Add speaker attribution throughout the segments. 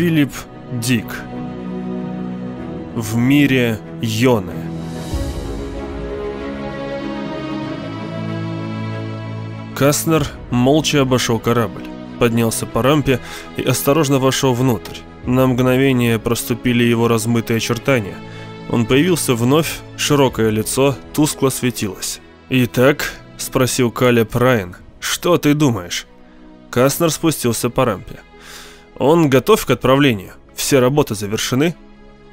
Speaker 1: Филипп Дик В мире Йоны Каснер молча обошел корабль, поднялся по рампе и осторожно вошел внутрь. На мгновение проступили его размытые очертания. Он появился вновь, широкое лицо тускло светилось. «Итак», — спросил Калеб Райан, — «что ты думаешь?» Каснер спустился по рампе. «Он готов к отправлению? Все работы завершены?»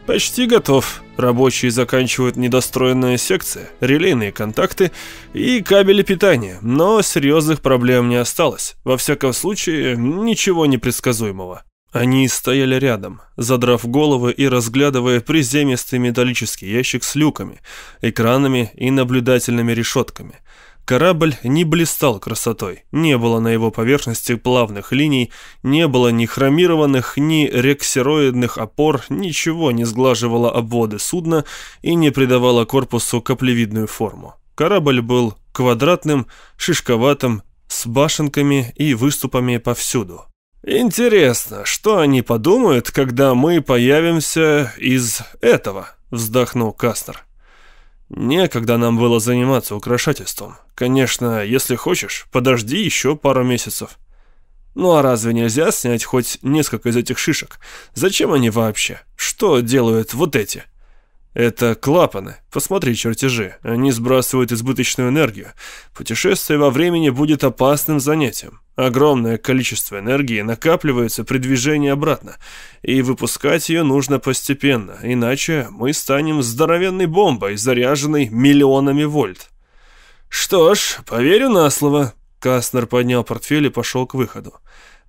Speaker 1: «Почти готов. Рабочие заканчивают недостроенные секции, релейные контакты и кабели питания, но серьезных проблем не осталось. Во всяком случае, ничего непредсказуемого». Они стояли рядом, задрав головы и разглядывая приземистый металлический ящик с люками, экранами и наблюдательными решетками – Корабль не блистал красотой, не было на его поверхности плавных линий, не было ни хромированных, ни рексероидных опор, ничего не сглаживало обводы судна и не придавало корпусу каплевидную форму. Корабль был квадратным, шишковатым, с башенками и выступами повсюду. «Интересно, что они подумают, когда мы появимся из этого?» – вздохнул Кастер. Некогда нам было заниматься украшательством. Конечно, если хочешь, подожди еще пару месяцев. Ну а разве нельзя снять хоть несколько из этих шишек? Зачем они вообще? Что делают вот эти?» Это клапаны. Посмотри чертежи. Они сбрасывают избыточную энергию. Путешествие во времени будет опасным занятием. Огромное количество энергии накапливается при движении обратно, и выпускать ее нужно постепенно, иначе мы станем здоровенной бомбой, заряженной миллионами вольт. Что ж, поверю на слово. Кастнер поднял портфель и пошел к выходу.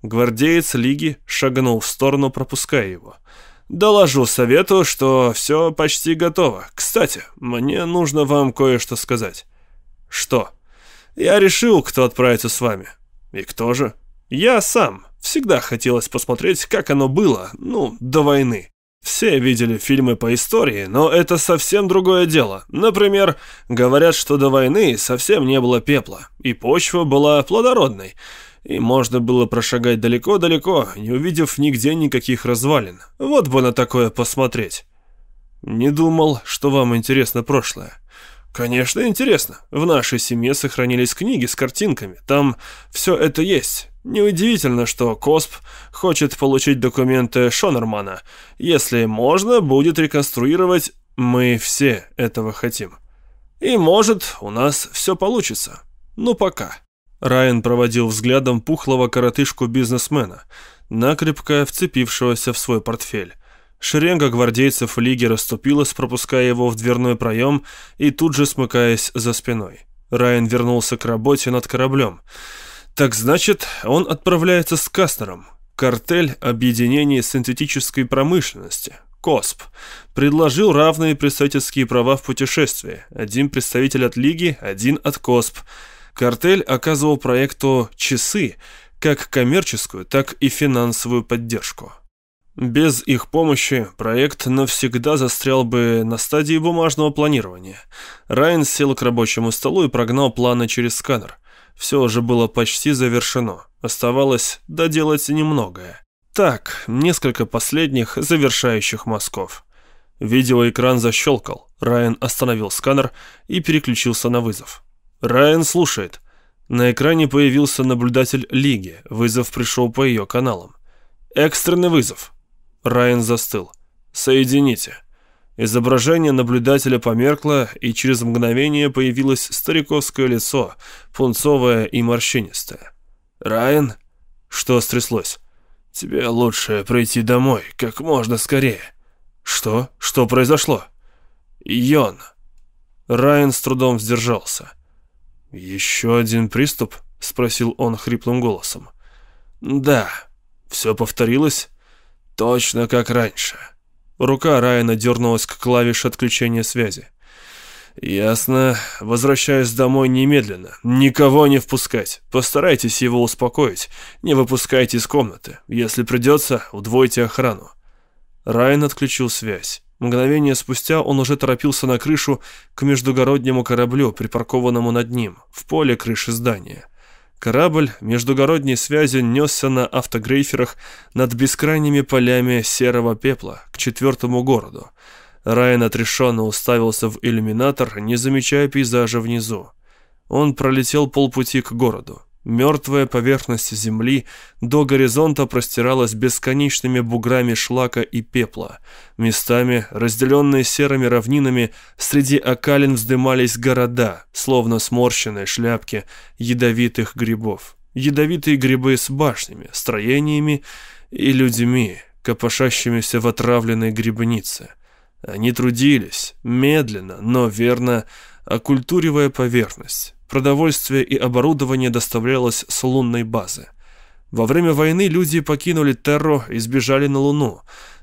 Speaker 1: Гвардеец Лиги шагнул в сторону, пропуская его. Доложу совету, что все почти готово. Кстати, мне нужно вам кое-что сказать. Что? Я решил, кто отправится с вами. И кто же? Я сам. Всегда хотелось посмотреть, как оно было, ну, до войны. Все видели фильмы по истории, но это совсем другое дело. Например, говорят, что до войны совсем не было пепла, и почва была плодородной и можно было прошагать далеко-далеко, не увидев нигде никаких развалин. Вот бы на такое посмотреть. Не думал, что вам интересно прошлое. Конечно, интересно. В нашей семье сохранились книги с картинками. Там все это есть. Неудивительно, что Косп хочет получить документы Шонермана. Если можно, будет реконструировать. Мы все этого хотим. И может, у нас все получится. Ну, пока. Райан проводил взглядом пухлого коротышку-бизнесмена, накрепко вцепившегося в свой портфель. Шеренга гвардейцев лиги расступилась, пропуская его в дверной проем и тут же смыкаясь за спиной. Райан вернулся к работе над кораблем. Так значит, он отправляется с Кастером. Картель объединения синтетической промышленности. КОСП предложил равные представительские права в путешествии. Один представитель от Лиги, один от КОСП. Картель оказывал проекту «Часы» как коммерческую, так и финансовую поддержку. Без их помощи проект навсегда застрял бы на стадии бумажного планирования. Райан сел к рабочему столу и прогнал планы через сканер. Все уже было почти завершено. Оставалось доделать немногое. Так, несколько последних завершающих мазков. Видеоэкран защелкал. Райан остановил сканер и переключился на вызов. Райан слушает. На экране появился наблюдатель Лиги. Вызов пришел по ее каналам. Экстренный вызов. Райан застыл. Соедините. Изображение наблюдателя померкло, и через мгновение появилось стариковское лицо, пунцовое и морщинистое. «Райан?» «Что стряслось?» «Тебе лучше пройти домой, как можно скорее». «Что? Что произошло?» «Йон». Райан с трудом сдержался. «Еще один приступ?» — спросил он хриплым голосом. «Да. Все повторилось?» «Точно как раньше». Рука Райана дернулась к клавише отключения связи. «Ясно. Возвращаюсь домой немедленно. Никого не впускать. Постарайтесь его успокоить. Не выпускайте из комнаты. Если придется, удвойте охрану». Райан отключил связь. Мгновение спустя он уже торопился на крышу к междугороднему кораблю, припаркованному над ним, в поле крыши здания. Корабль междугородней связи несся на автогрейферах над бескрайними полями серого пепла к четвертому городу. Райан отрешенно уставился в иллюминатор, не замечая пейзажа внизу. Он пролетел полпути к городу. Мертвая поверхность земли до горизонта простиралась бесконечными буграми шлака и пепла. Местами, разделенные серыми равнинами, среди окалин вздымались города, словно сморщенные шляпки ядовитых грибов. Ядовитые грибы с башнями, строениями и людьми, копошащимися в отравленной грибнице. Они трудились, медленно, но верно, оккультуривая поверхность. Продовольствие и оборудование доставлялось с лунной базы. Во время войны люди покинули Терру и сбежали на Луну.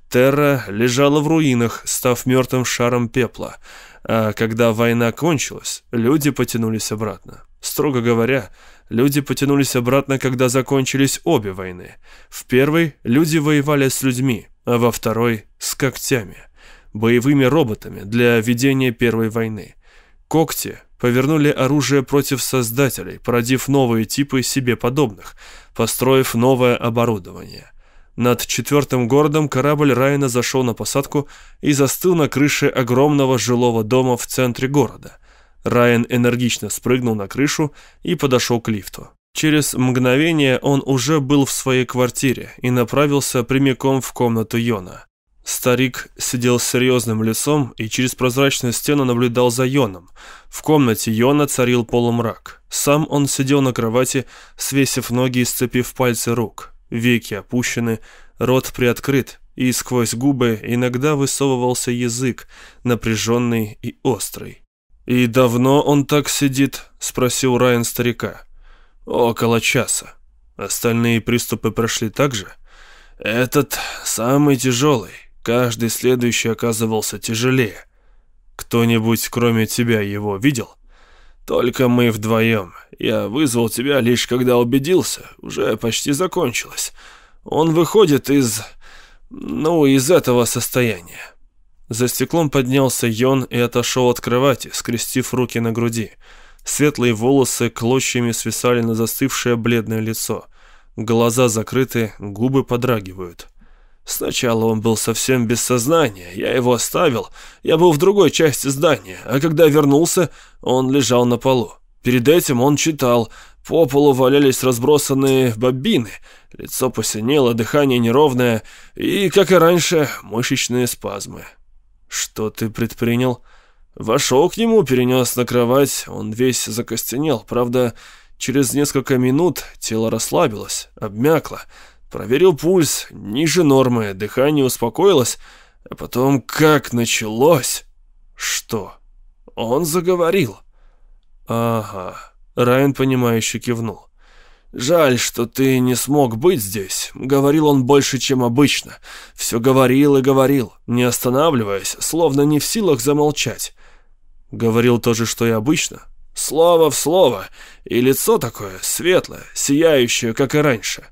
Speaker 1: Терра лежала в руинах, став мертвым шаром пепла. А когда война кончилась, люди потянулись обратно. Строго говоря, люди потянулись обратно, когда закончились обе войны. В первой люди воевали с людьми, а во второй — с когтями, боевыми роботами для ведения Первой войны. Когти повернули оружие против создателей, породив новые типы себе подобных, построив новое оборудование. Над четвертым городом корабль Райана зашел на посадку и застыл на крыше огромного жилого дома в центре города. Райан энергично спрыгнул на крышу и подошел к лифту. Через мгновение он уже был в своей квартире и направился прямиком в комнату Йона. Старик сидел с серьезным лицом и через прозрачную стену наблюдал за Йоном. В комнате Йона царил полумрак. Сам он сидел на кровати, свесив ноги и сцепив пальцы рук. Веки опущены, рот приоткрыт, и сквозь губы иногда высовывался язык, напряженный и острый. «И давно он так сидит?» — спросил Райан старика. «Около часа. Остальные приступы прошли так же?» «Этот самый тяжелый. Каждый следующий оказывался тяжелее. Кто-нибудь, кроме тебя, его видел? Только мы вдвоем. Я вызвал тебя лишь когда убедился. Уже почти закончилось. Он выходит из... ну, из этого состояния. За стеклом поднялся Йон и отошел от кровати, скрестив руки на груди. Светлые волосы клочьями свисали на застывшее бледное лицо. Глаза закрыты, губы подрагивают. Сначала он был совсем без сознания, я его оставил, я был в другой части здания, а когда вернулся, он лежал на полу. Перед этим он читал, по полу валялись разбросанные бобины, лицо посинело, дыхание неровное и, как и раньше, мышечные спазмы. Что ты предпринял? Вошел к нему, перенес на кровать, он весь закостенел, правда, через несколько минут тело расслабилось, обмякло, Проверил пульс, ниже нормы, дыхание успокоилось, а потом как началось... Что? Он заговорил. Ага. Райан, понимающе кивнул. «Жаль, что ты не смог быть здесь. Говорил он больше, чем обычно. Все говорил и говорил, не останавливаясь, словно не в силах замолчать. Говорил то же, что и обычно. Слово в слово, и лицо такое светлое, сияющее, как и раньше.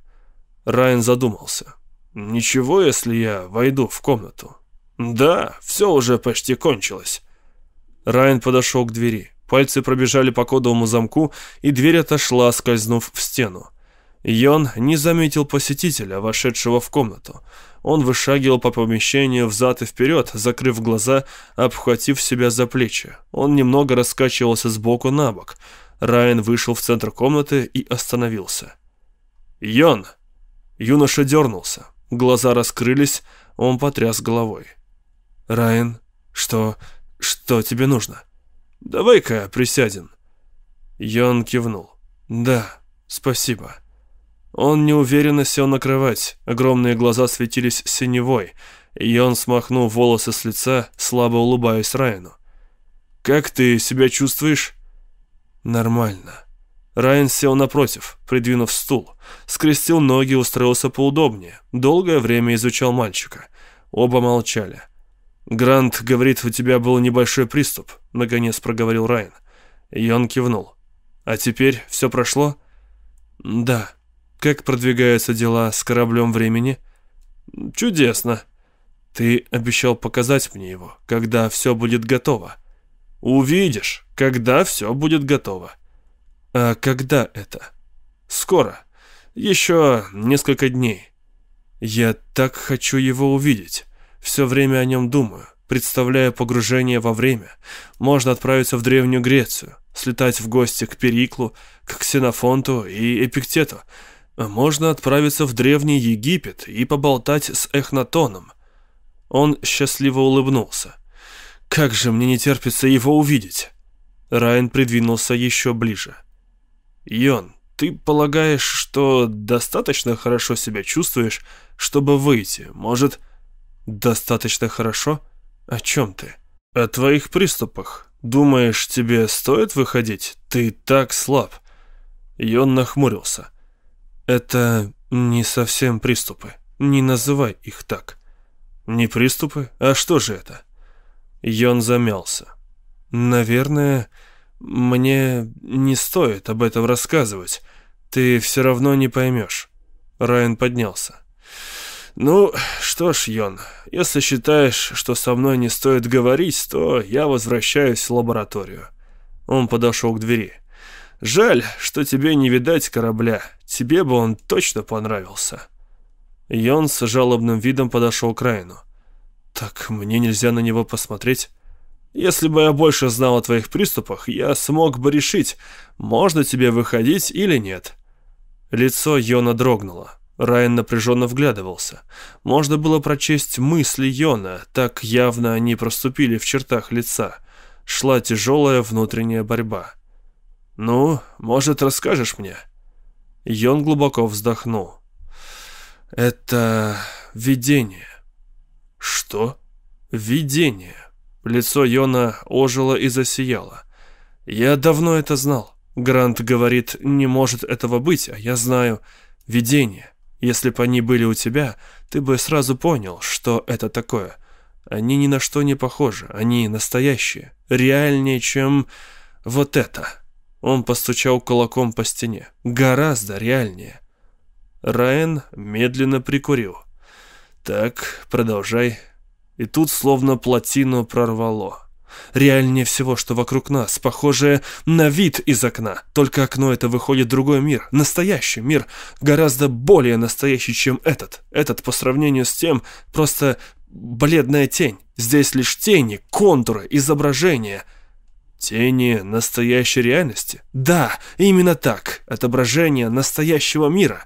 Speaker 1: Райан задумался. «Ничего, если я войду в комнату?» «Да, все уже почти кончилось». Райан подошел к двери. Пальцы пробежали по кодовому замку, и дверь отошла, скользнув в стену. Йон не заметил посетителя, вошедшего в комнату. Он вышагивал по помещению взад и вперед, закрыв глаза, обхватив себя за плечи. Он немного раскачивался сбоку на бок. Райан вышел в центр комнаты и остановился. «Йон!» Юноша дернулся. Глаза раскрылись, он потряс головой. «Райан, что... что тебе нужно?» «Давай-ка присядем». Йон кивнул. «Да, спасибо». Он неуверенно сел на кровать, огромные глаза светились синевой, и он смахнул волосы с лица, слабо улыбаясь Райану. «Как ты себя чувствуешь?» «Нормально». Райан сел напротив, придвинув стул, скрестил ноги и устроился поудобнее. Долгое время изучал мальчика. Оба молчали. «Грант говорит, у тебя был небольшой приступ», — наконец проговорил Райан. И он кивнул. «А теперь все прошло?» «Да. Как продвигаются дела с кораблем времени?» «Чудесно. Ты обещал показать мне его, когда все будет готово». «Увидишь, когда все будет готово». «А когда это?» скоро. Еще несколько дней. Я так хочу его увидеть. Все время о нем думаю. Представляя погружение во время, можно отправиться в Древнюю Грецию, слетать в гости к Периклу, к Ксенофонту и Эпиктету. Можно отправиться в Древний Египет и поболтать с Эхнатоном. Он счастливо улыбнулся. «Как же мне не терпится его увидеть!» Райан придвинулся еще ближе. «Йон, ты полагаешь, что достаточно хорошо себя чувствуешь, чтобы выйти? Может, достаточно хорошо?» «О чем ты?» «О твоих приступах. Думаешь, тебе стоит выходить? Ты так слаб». И он нахмурился. «Это не совсем приступы. Не называй их так». «Не приступы? А что же это?» Йон замялся. «Наверное, мне не стоит об этом рассказывать. Ты все равно не поймешь». Райан поднялся. «Ну, что ж, Йон, если считаешь, что со мной не стоит говорить, то я возвращаюсь в лабораторию». Он подошел к двери. «Жаль, что тебе не видать корабля. Тебе бы он точно понравился». Йон с жалобным видом подошел к Райну. «Так мне нельзя на него посмотреть?» «Если бы я больше знал о твоих приступах, я смог бы решить, можно тебе выходить или нет». Лицо Йона дрогнуло. Райан напряженно вглядывался. Можно было прочесть мысли Йона, так явно они проступили в чертах лица. Шла тяжелая внутренняя борьба. «Ну, может, расскажешь мне?» Йон глубоко вздохнул. «Это видение». «Что?» «Видение». Лицо Йона ожило и засияло. «Я давно это знал. Грант говорит, не может этого быть, а я знаю. Видение. Если бы они были у тебя, ты бы сразу понял, что это такое. Они ни на что не похожи, они настоящие, реальнее, чем вот это. Он постучал кулаком по стене. Гораздо реальнее. Раен медленно прикурил. Так, продолжай. И тут словно плотину прорвало. Реальнее всего, что вокруг нас, похожее на вид из окна. Только окно это выходит другой мир, настоящий мир, гораздо более настоящий, чем этот. Этот по сравнению с тем просто бледная тень. Здесь лишь тени, контуры, изображения. Тени настоящей реальности? Да, именно так. Отображение настоящего мира.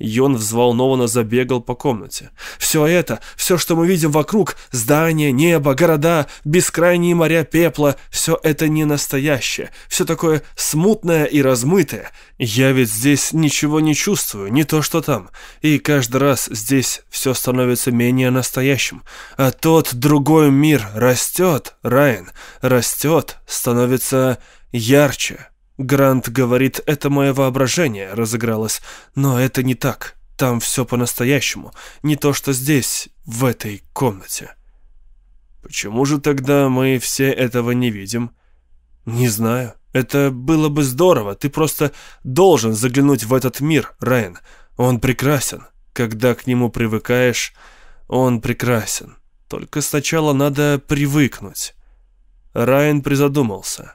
Speaker 1: Йон взволнованно забегал по комнате. «Все это, все, что мы видим вокруг, здания, небо, города, бескрайние моря пепла, все это не настоящее, все такое смутное и размытое. Я ведь здесь ничего не чувствую, не то что там. И каждый раз здесь все становится менее настоящим. А тот другой мир растет, Райан, растет, становится ярче, Грант говорит, это мое воображение разыгралось, но это не так. Там все по-настоящему, не то что здесь, в этой комнате. Почему же тогда мы все этого не видим? Не знаю. Это было бы здорово. Ты просто должен заглянуть в этот мир, Райан. Он прекрасен. Когда к нему привыкаешь, он прекрасен. Только сначала надо привыкнуть. Райан призадумался.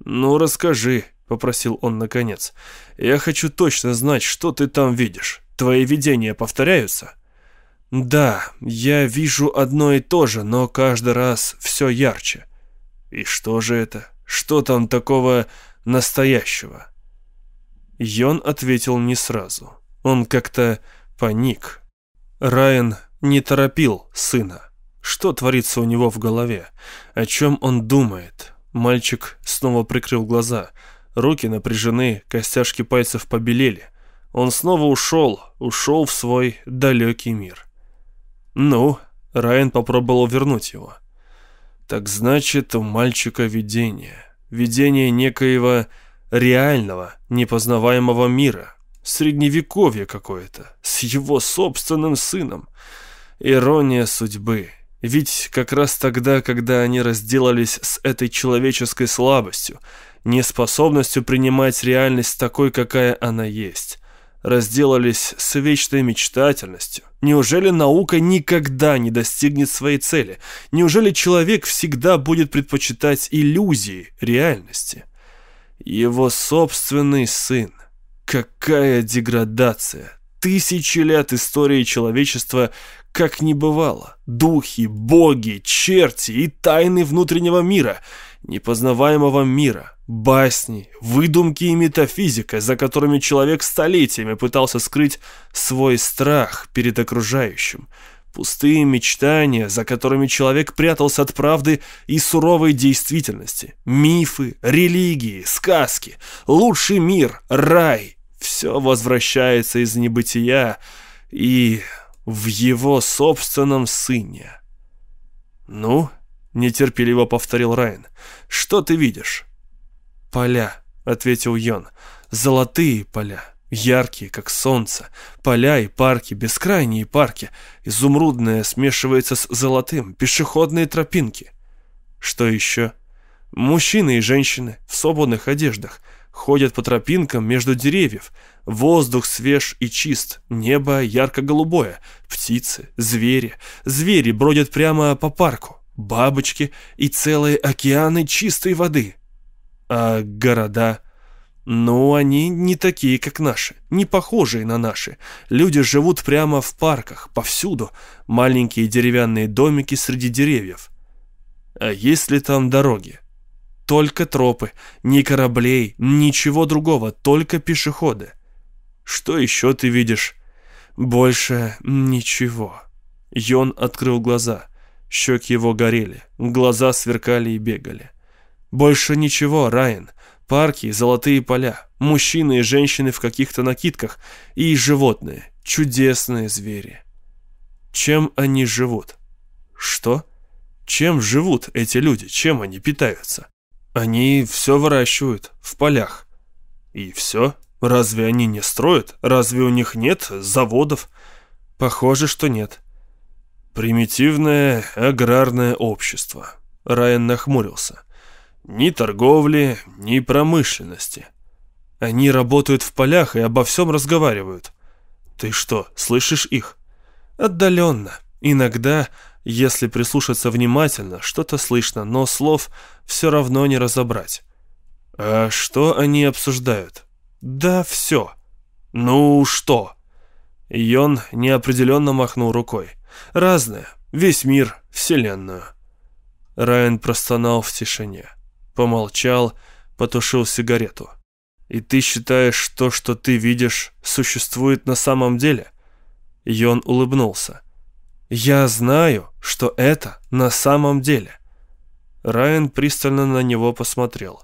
Speaker 1: «Ну, расскажи», — попросил он наконец. «Я хочу точно знать, что ты там видишь. Твои видения повторяются?» «Да, я вижу одно и то же, но каждый раз все ярче». «И что же это? Что там такого настоящего?» Йон ответил не сразу. Он как-то паник. Райан не торопил сына. Что творится у него в голове? О чем он думает? Мальчик снова прикрыл глаза. Руки напряжены, костяшки пальцев побелели. Он снова ушел, ушел в свой далекий мир. Ну, Райан попробовал вернуть его. Так значит, у мальчика видение. Видение некоего реального, непознаваемого мира. Средневековье какое-то, с его собственным сыном. Ирония судьбы. Ведь как раз тогда, когда они разделались с этой человеческой слабостью, неспособностью принимать реальность такой, какая она есть, разделались с вечной мечтательностью. Неужели наука никогда не достигнет своей цели? Неужели человек всегда будет предпочитать иллюзии реальности? Его собственный сын. Какая деградация! Тысячи лет истории человечества как не бывало. Духи, боги, черти и тайны внутреннего мира, непознаваемого мира, басни, выдумки и метафизика, за которыми человек столетиями пытался скрыть свой страх перед окружающим. Пустые мечтания, за которыми человек прятался от правды и суровой действительности. Мифы, религии, сказки, лучший мир, рай. Все возвращается из небытия и в его собственном сыне. «Ну?» — нетерпеливо повторил Райан. «Что ты видишь?» «Поля», — ответил Йон. «Золотые поля, яркие, как солнце. Поля и парки, бескрайние парки. Изумрудное смешивается с золотым, пешеходные тропинки». «Что еще?» «Мужчины и женщины в свободных одеждах ходят по тропинкам между деревьев. Воздух свеж и чист, небо ярко-голубое, птицы, звери. Звери бродят прямо по парку, бабочки и целые океаны чистой воды. А города... Ну, они не такие, как наши, не похожие на наши. Люди живут прямо в парках, повсюду. Маленькие деревянные домики среди деревьев. А есть ли там дороги? Только тропы, ни кораблей, ничего другого, только пешеходы. Что еще ты видишь? Больше ничего. Йон открыл глаза. Щеки его горели, глаза сверкали и бегали. Больше ничего, Райан. Парки, золотые поля, мужчины и женщины в каких-то накидках и животные, чудесные звери. Чем они живут? Что? Чем живут эти люди? Чем они питаются? Они все выращивают в полях. И все? Разве они не строят? Разве у них нет заводов? Похоже, что нет. Примитивное аграрное общество. Райан нахмурился. Ни торговли, ни промышленности. Они работают в полях и обо всем разговаривают. Ты что, слышишь их? Отдаленно. Иногда если прислушаться внимательно, что-то слышно, но слов все равно не разобрать. А что они обсуждают? Да все. Ну что? Йон неопределенно махнул рукой. Разное. Весь мир, вселенную. Райан простонал в тишине. Помолчал, потушил сигарету. «И ты считаешь, то, что ты видишь, существует на самом деле?» Йон улыбнулся. «Я знаю, что это на самом деле». Райан пристально на него посмотрел.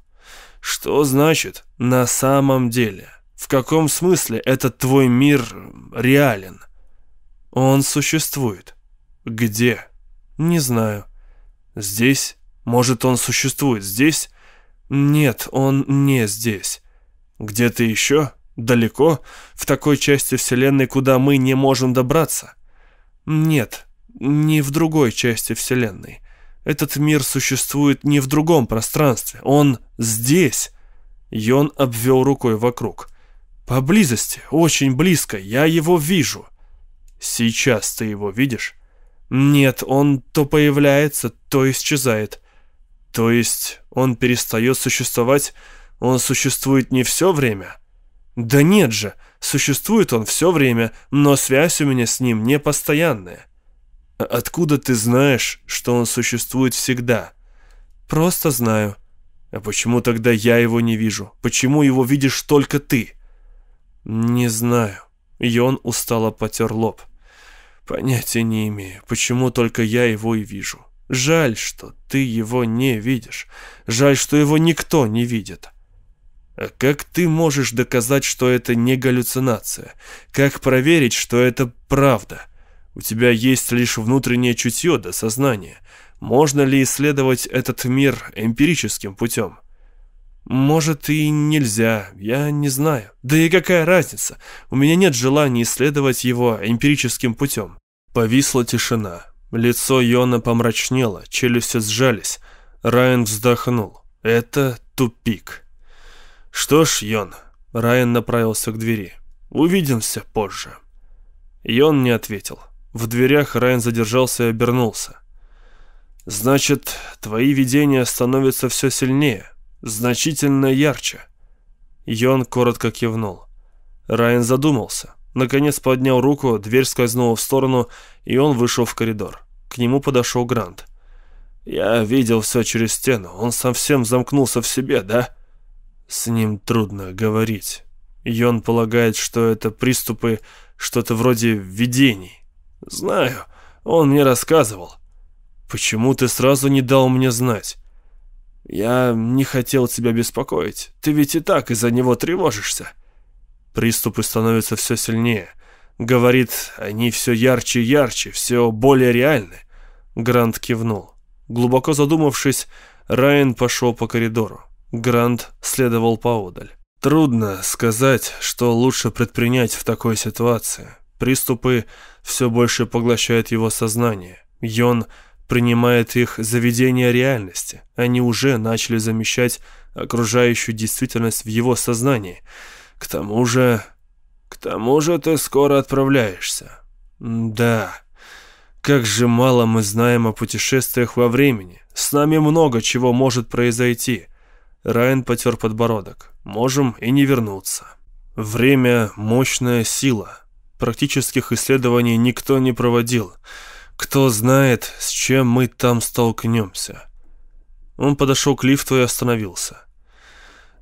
Speaker 1: «Что значит «на самом деле»? В каком смысле этот твой мир реален?» «Он существует». «Где?» «Не знаю». «Здесь? Может, он существует здесь?» «Нет, он не здесь». «Где-то еще? Далеко? В такой части Вселенной, куда мы не можем добраться?» Нет, не в другой части Вселенной. Этот мир существует не в другом пространстве. Он здесь. Йон обвел рукой вокруг. Поблизости, очень близко, я его вижу. Сейчас ты его видишь? Нет, он то появляется, то исчезает. То есть он перестает существовать, он существует не все время? Да нет же, Существует он все время, но связь у меня с ним не постоянная. Откуда ты знаешь, что он существует всегда? Просто знаю. А почему тогда я его не вижу? Почему его видишь только ты? Не знаю. Йон устало потер лоб. Понятия не имею, почему только я его и вижу. Жаль, что ты его не видишь. Жаль, что его никто не видит. А как ты можешь доказать, что это не галлюцинация? Как проверить, что это правда? У тебя есть лишь внутреннее чутье до сознания. Можно ли исследовать этот мир эмпирическим путем? Может и нельзя, я не знаю. Да и какая разница? У меня нет желания исследовать его эмпирическим путем. Повисла тишина. Лицо Йона помрачнело, челюсти сжались. Райан вздохнул. Это тупик. «Что ж, Йон...» Райан направился к двери. «Увидимся позже». Йон не ответил. В дверях Райан задержался и обернулся. «Значит, твои видения становятся все сильнее, значительно ярче». Йон коротко кивнул. Райан задумался. Наконец поднял руку, дверь скользнула в сторону, и он вышел в коридор. К нему подошел Грант. «Я видел все через стену. Он совсем замкнулся в себе, да?» «С ним трудно говорить. Йон полагает, что это приступы что-то вроде видений. Знаю, он мне рассказывал. Почему ты сразу не дал мне знать?» «Я не хотел тебя беспокоить. Ты ведь и так из-за него тревожишься». Приступы становятся все сильнее. Говорит, они все ярче и ярче, все более реальны. Грант кивнул. Глубоко задумавшись, Райан пошел по коридору. Грант следовал поодаль. Трудно сказать, что лучше предпринять в такой ситуации. Приступы все больше поглощают его сознание. Йон принимает их за видение реальности. Они уже начали замещать окружающую действительность в его сознании – к тому же... К тому же ты скоро отправляешься. Да. Как же мало мы знаем о путешествиях во времени. С нами много чего может произойти. Райан потер подбородок. Можем и не вернуться. Время — мощная сила. Практических исследований никто не проводил. Кто знает, с чем мы там столкнемся. Он подошел к лифту и остановился.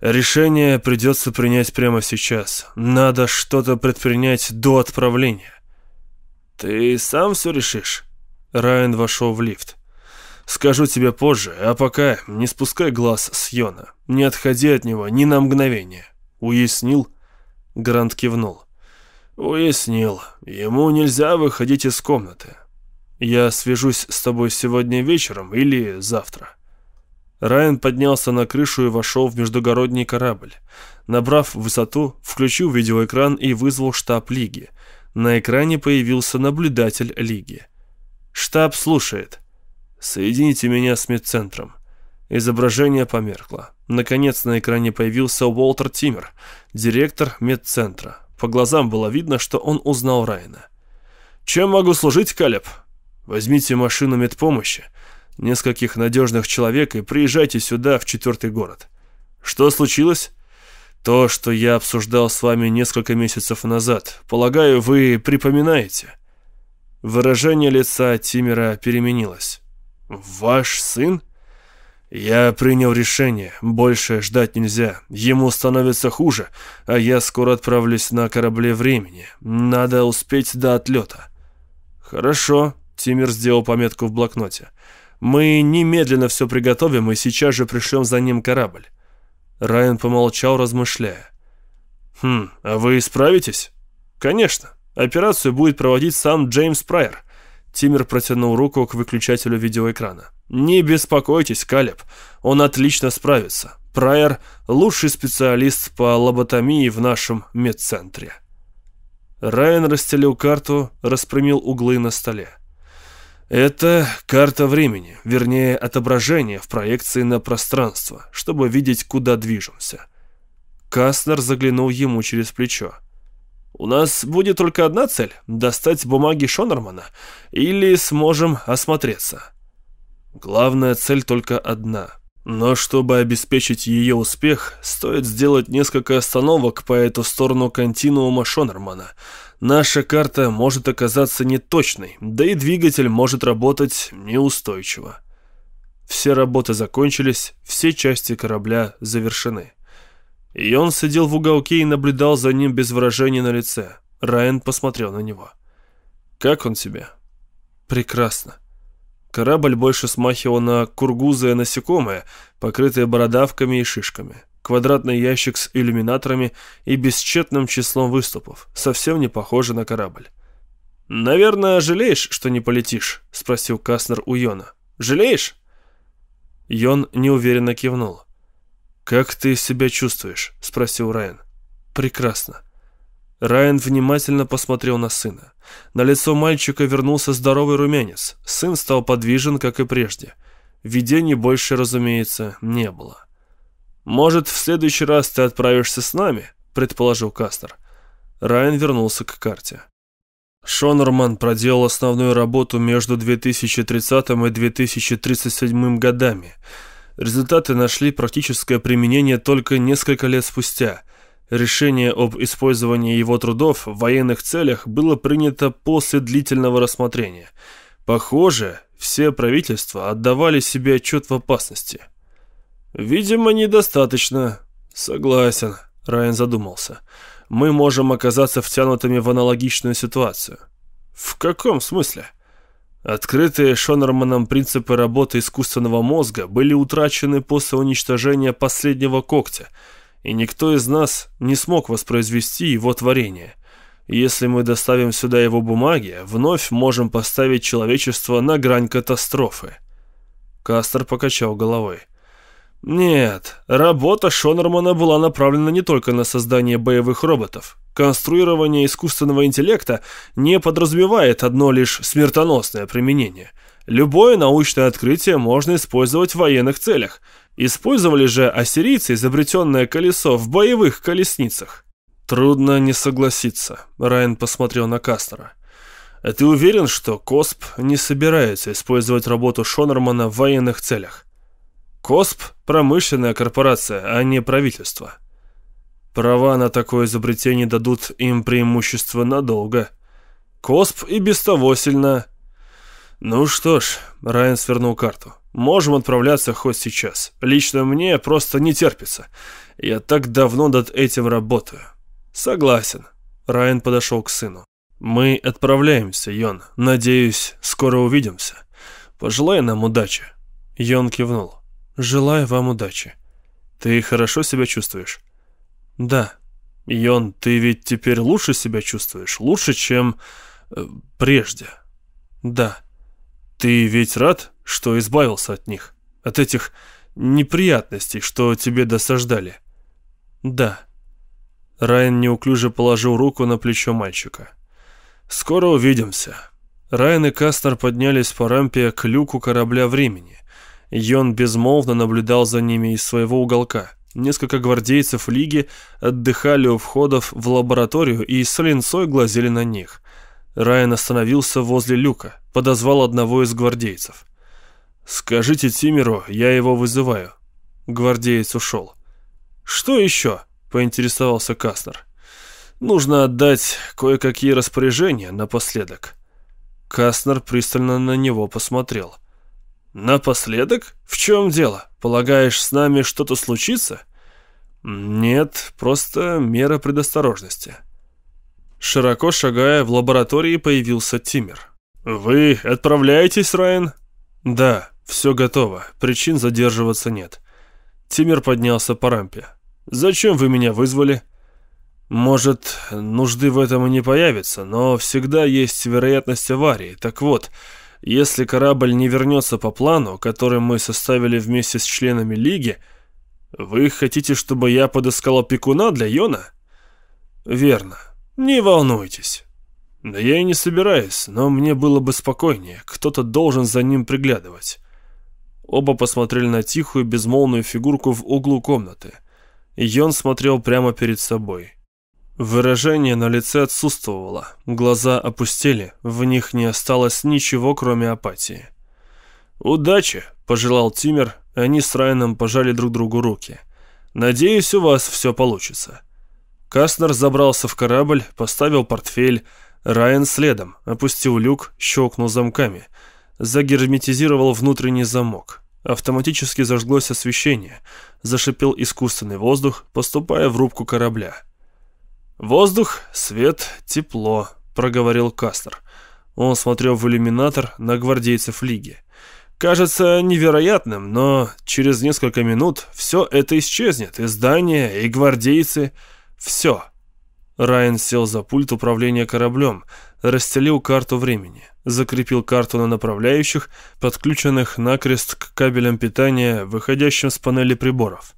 Speaker 1: Решение придется принять прямо сейчас. Надо что-то предпринять до отправления. Ты сам все решишь? Райан вошел в лифт. Скажу тебе позже, а пока не спускай глаз с Йона. Не отходи от него ни на мгновение. Уяснил? Грант кивнул. Уяснил. Ему нельзя выходить из комнаты. Я свяжусь с тобой сегодня вечером или завтра. Райан поднялся на крышу и вошел в междугородний корабль. Набрав высоту, включил видеоэкран и вызвал штаб Лиги. На экране появился наблюдатель Лиги. «Штаб слушает. Соедините меня с медцентром». Изображение померкло. Наконец на экране появился Уолтер Тиммер, директор медцентра. По глазам было видно, что он узнал Райана. «Чем могу служить, Калеб?» «Возьмите машину медпомощи нескольких надежных человек и приезжайте сюда, в четвертый город. Что случилось? То, что я обсуждал с вами несколько месяцев назад. Полагаю, вы припоминаете? Выражение лица Тимера переменилось. Ваш сын? Я принял решение. Больше ждать нельзя. Ему становится хуже, а я скоро отправлюсь на корабле времени. Надо успеть до отлета. Хорошо. Тимер сделал пометку в блокноте. Мы немедленно все приготовим и сейчас же пришлем за ним корабль». Райан помолчал, размышляя. «Хм, а вы справитесь?» «Конечно. Операцию будет проводить сам Джеймс Прайер». Тиммер протянул руку к выключателю видеоэкрана. «Не беспокойтесь, Калеб. Он отлично справится. Прайер – лучший специалист по лоботомии в нашем медцентре». Райан расстелил карту, распрямил углы на столе. Это карта времени, вернее, отображение в проекции на пространство, чтобы видеть, куда движемся. Каснер заглянул ему через плечо. «У нас будет только одна цель — достать бумаги Шонермана, или сможем осмотреться». Главная цель только одна. Но чтобы обеспечить ее успех, стоит сделать несколько остановок по эту сторону континуума Шонермана — наша карта может оказаться неточной, да и двигатель может работать неустойчиво. Все работы закончились, все части корабля завершены. И он сидел в уголке и наблюдал за ним без выражения на лице. Райан посмотрел на него. «Как он тебе?» «Прекрасно». Корабль больше смахивал на кургузое насекомое, покрытое бородавками и шишками квадратный ящик с иллюминаторами и бесчетным числом выступов, совсем не похоже на корабль. «Наверное, жалеешь, что не полетишь?» — спросил Каснер у Йона. «Жалеешь?» Йон неуверенно кивнул. «Как ты себя чувствуешь?» — спросил Райан. «Прекрасно». Райан внимательно посмотрел на сына. На лицо мальчика вернулся здоровый румянец. Сын стал подвижен, как и прежде. Видений больше, разумеется, не было. «Может, в следующий раз ты отправишься с нами?» — предположил Кастер. Райан вернулся к карте. Шонерман проделал основную работу между 2030 и 2037 годами. Результаты нашли практическое применение только несколько лет спустя. Решение об использовании его трудов в военных целях было принято после длительного рассмотрения. Похоже, все правительства отдавали себе отчет в опасности. «Видимо, недостаточно». «Согласен», — Райан задумался. «Мы можем оказаться втянутыми в аналогичную ситуацию». «В каком смысле?» Открытые Шонерманом принципы работы искусственного мозга были утрачены после уничтожения последнего когтя, и никто из нас не смог воспроизвести его творение. Если мы доставим сюда его бумаги, вновь можем поставить человечество на грань катастрофы. Кастер покачал головой. Нет, работа Шонермана была направлена не только на создание боевых роботов. Конструирование искусственного интеллекта не подразумевает одно лишь смертоносное применение. Любое научное открытие можно использовать в военных целях. Использовали же ассирийцы изобретенное колесо в боевых колесницах. Трудно не согласиться, Райан посмотрел на Кастера. А ты уверен, что КОСП не собирается использовать работу Шонермана в военных целях? КОСП – промышленная корпорация, а не правительство. Права на такое изобретение дадут им преимущество надолго. КОСП и без того сильно... Ну что ж, Райан свернул карту. Можем отправляться хоть сейчас. Лично мне просто не терпится. Я так давно над этим работаю. Согласен. Райан подошел к сыну. Мы отправляемся, Йон. Надеюсь, скоро увидимся. Пожелай нам удачи. Йон кивнул. Желаю вам удачи. Ты хорошо себя чувствуешь? Да. Йон, ты ведь теперь лучше себя чувствуешь? Лучше, чем э, прежде? Да. Ты ведь рад, что избавился от них? От этих неприятностей, что тебе досаждали? Да. Райан неуклюже положил руку на плечо мальчика. «Скоро увидимся». Райан и Кастер поднялись по рампе к люку корабля времени. Йон безмолвно наблюдал за ними из своего уголка. Несколько гвардейцев Лиги отдыхали у входов в лабораторию и с линцой глазели на них. Райан остановился возле люка, подозвал одного из гвардейцев. «Скажите Тимеру, я его вызываю». Гвардеец ушел. «Что еще?» — поинтересовался Каснер. «Нужно отдать кое-какие распоряжения напоследок». Каснер пристально на него посмотрел — «Напоследок? В чем дело? Полагаешь, с нами что-то случится?» «Нет, просто мера предосторожности». Широко шагая, в лаборатории появился Тимер. «Вы отправляетесь, Райан?» «Да, все готово. Причин задерживаться нет». Тимер поднялся по рампе. «Зачем вы меня вызвали?» «Может, нужды в этом и не появится, но всегда есть вероятность аварии. Так вот, если корабль не вернется по плану, который мы составили вместе с членами Лиги, вы хотите, чтобы я подыскал опекуна для Йона? Верно. Не волнуйтесь. Да я и не собираюсь, но мне было бы спокойнее. Кто-то должен за ним приглядывать. Оба посмотрели на тихую, безмолвную фигурку в углу комнаты. Йон смотрел прямо перед собой. Выражение на лице отсутствовало, глаза опустели, в них не осталось ничего, кроме апатии. «Удачи!» – пожелал Тимер, они с Райаном пожали друг другу руки. «Надеюсь, у вас все получится». Кастнер забрался в корабль, поставил портфель, Райан следом, опустил люк, щелкнул замками, загерметизировал внутренний замок. Автоматически зажглось освещение, зашипел искусственный воздух, поступая в рубку корабля – «Воздух, свет, тепло», — проговорил Кастер. Он смотрел в иллюминатор на гвардейцев Лиги. «Кажется невероятным, но через несколько минут все это исчезнет, и здания, и гвардейцы, все». Райан сел за пульт управления кораблем, расстелил карту времени, закрепил карту на направляющих, подключенных накрест к кабелям питания, выходящим с панели приборов.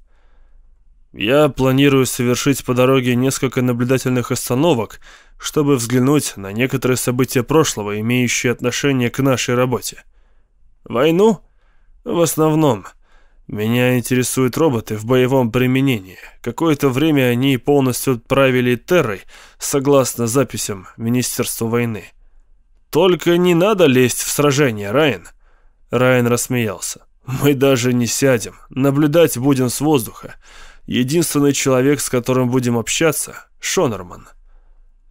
Speaker 1: Я планирую совершить по дороге несколько наблюдательных остановок, чтобы взглянуть на некоторые события прошлого, имеющие отношение к нашей работе. Войну? В основном. Меня интересуют роботы в боевом применении. Какое-то время они полностью правили Террой, согласно записям Министерства войны. Только не надо лезть в сражение, Райан. Райан рассмеялся. Мы даже не сядем. Наблюдать будем с воздуха. Единственный человек, с которым будем общаться — Шонерман».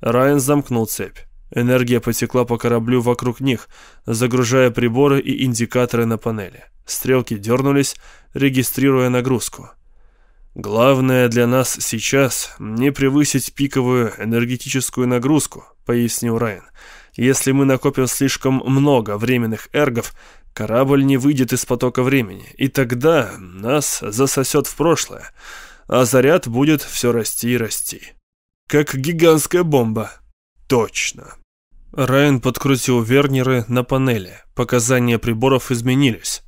Speaker 1: Райан замкнул цепь. Энергия потекла по кораблю вокруг них, загружая приборы и индикаторы на панели. Стрелки дернулись, регистрируя нагрузку. «Главное для нас сейчас не превысить пиковую энергетическую нагрузку», — пояснил Райан. «Если мы накопим слишком много временных эргов, корабль не выйдет из потока времени, и тогда нас засосет в прошлое, а заряд будет все расти и расти. Как гигантская бомба». «Точно». Райан подкрутил вернеры на панели. Показания приборов изменились.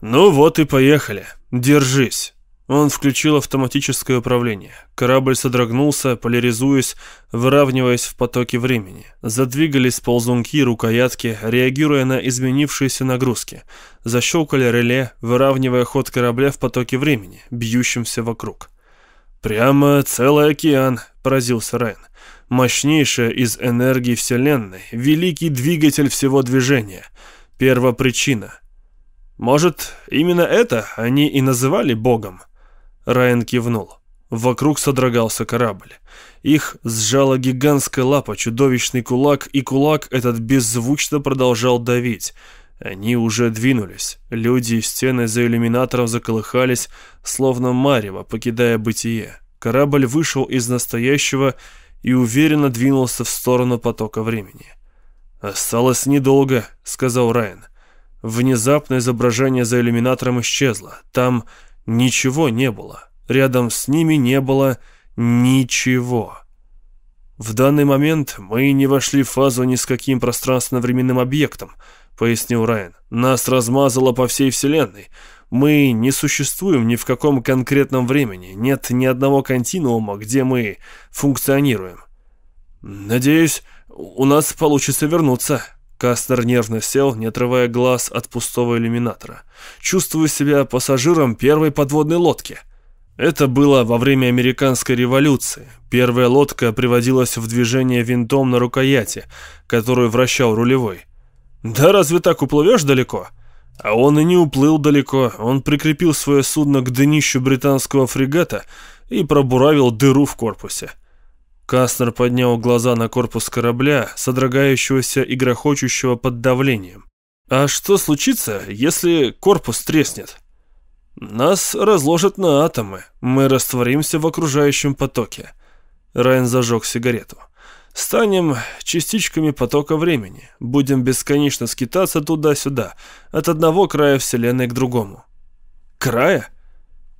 Speaker 1: «Ну вот и поехали. Держись». Он включил автоматическое управление. Корабль содрогнулся, поляризуясь, выравниваясь в потоке времени. Задвигались ползунки, рукоятки, реагируя на изменившиеся нагрузки. Защелкали реле, выравнивая ход корабля в потоке времени, бьющемся вокруг. «Прямо целый океан», — поразился Райан. «Мощнейшая из энергии Вселенной, великий двигатель всего движения, первопричина». Может, именно это они и называли Богом? Райан кивнул. Вокруг содрогался корабль. Их сжала гигантская лапа, чудовищный кулак, и кулак этот беззвучно продолжал давить. Они уже двинулись. Люди и стены за иллюминатором заколыхались, словно марево, покидая бытие. Корабль вышел из настоящего и уверенно двинулся в сторону потока времени. «Осталось недолго», — сказал Райан. Внезапно изображение за иллюминатором исчезло. Там ничего не было. Рядом с ними не было ничего. В данный момент мы не вошли в фазу ни с каким пространственно-временным объектом, пояснил Райан. Нас размазало по всей Вселенной. Мы не существуем ни в каком конкретном времени. Нет ни одного континуума, где мы функционируем. Надеюсь, у нас получится вернуться, Кастер нервно сел, не отрывая глаз от пустого иллюминатора. «Чувствую себя пассажиром первой подводной лодки». Это было во время американской революции. Первая лодка приводилась в движение винтом на рукояти, которую вращал рулевой. «Да разве так уплывешь далеко?» А он и не уплыл далеко, он прикрепил свое судно к днищу британского фрегата и пробуравил дыру в корпусе. Кастнер поднял глаза на корпус корабля, содрогающегося и грохочущего под давлением. «А что случится, если корпус треснет?» «Нас разложат на атомы. Мы растворимся в окружающем потоке». Райан зажег сигарету. «Станем частичками потока времени. Будем бесконечно скитаться туда-сюда, от одного края Вселенной к другому». «Края?»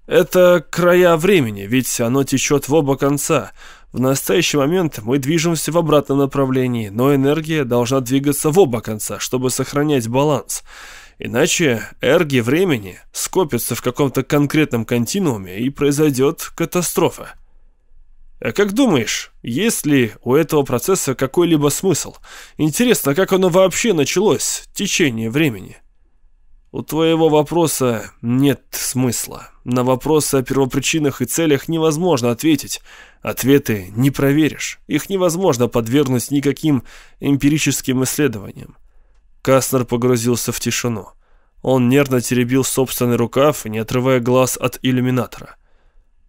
Speaker 1: «Это края времени, ведь оно течет в оба конца, в настоящий момент мы движемся в обратном направлении, но энергия должна двигаться в оба конца, чтобы сохранять баланс. Иначе эрги времени скопятся в каком-то конкретном континууме и произойдет катастрофа. А как думаешь, есть ли у этого процесса какой-либо смысл? Интересно, как оно вообще началось, течение времени? У твоего вопроса нет смысла. На вопросы о первопричинах и целях невозможно ответить. Ответы не проверишь. Их невозможно подвергнуть никаким эмпирическим исследованиям. Кастнер погрузился в тишину. Он нервно теребил собственный рукав, не отрывая глаз от иллюминатора.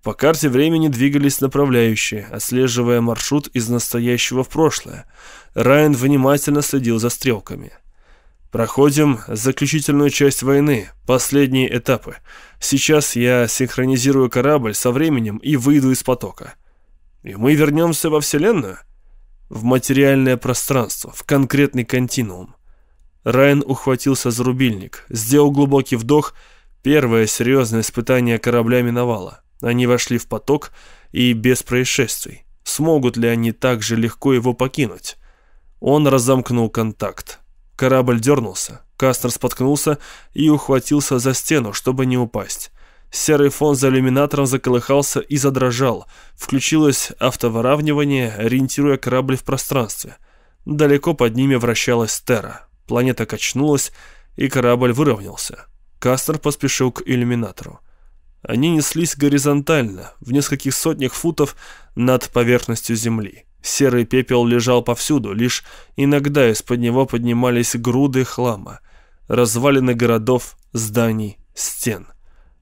Speaker 1: По карте времени двигались направляющие, отслеживая маршрут из настоящего в прошлое. Райан внимательно следил за стрелками. Проходим заключительную часть войны, последние этапы. Сейчас я синхронизирую корабль со временем и выйду из потока. И мы вернемся во Вселенную? В материальное пространство, в конкретный континуум. Райан ухватился за рубильник, сделал глубокий вдох. Первое серьезное испытание корабля миновало. Они вошли в поток и без происшествий. Смогут ли они так же легко его покинуть? Он разомкнул контакт. Корабль дернулся, Кастер споткнулся и ухватился за стену, чтобы не упасть. Серый фон за иллюминатором заколыхался и задрожал. Включилось автовыравнивание, ориентируя корабль в пространстве. Далеко под ними вращалась Терра. Планета качнулась, и корабль выровнялся. Кастер поспешил к иллюминатору. Они неслись горизонтально, в нескольких сотнях футов над поверхностью Земли. Серый пепел лежал повсюду, лишь иногда из-под него поднимались груды хлама, развалины городов, зданий, стен.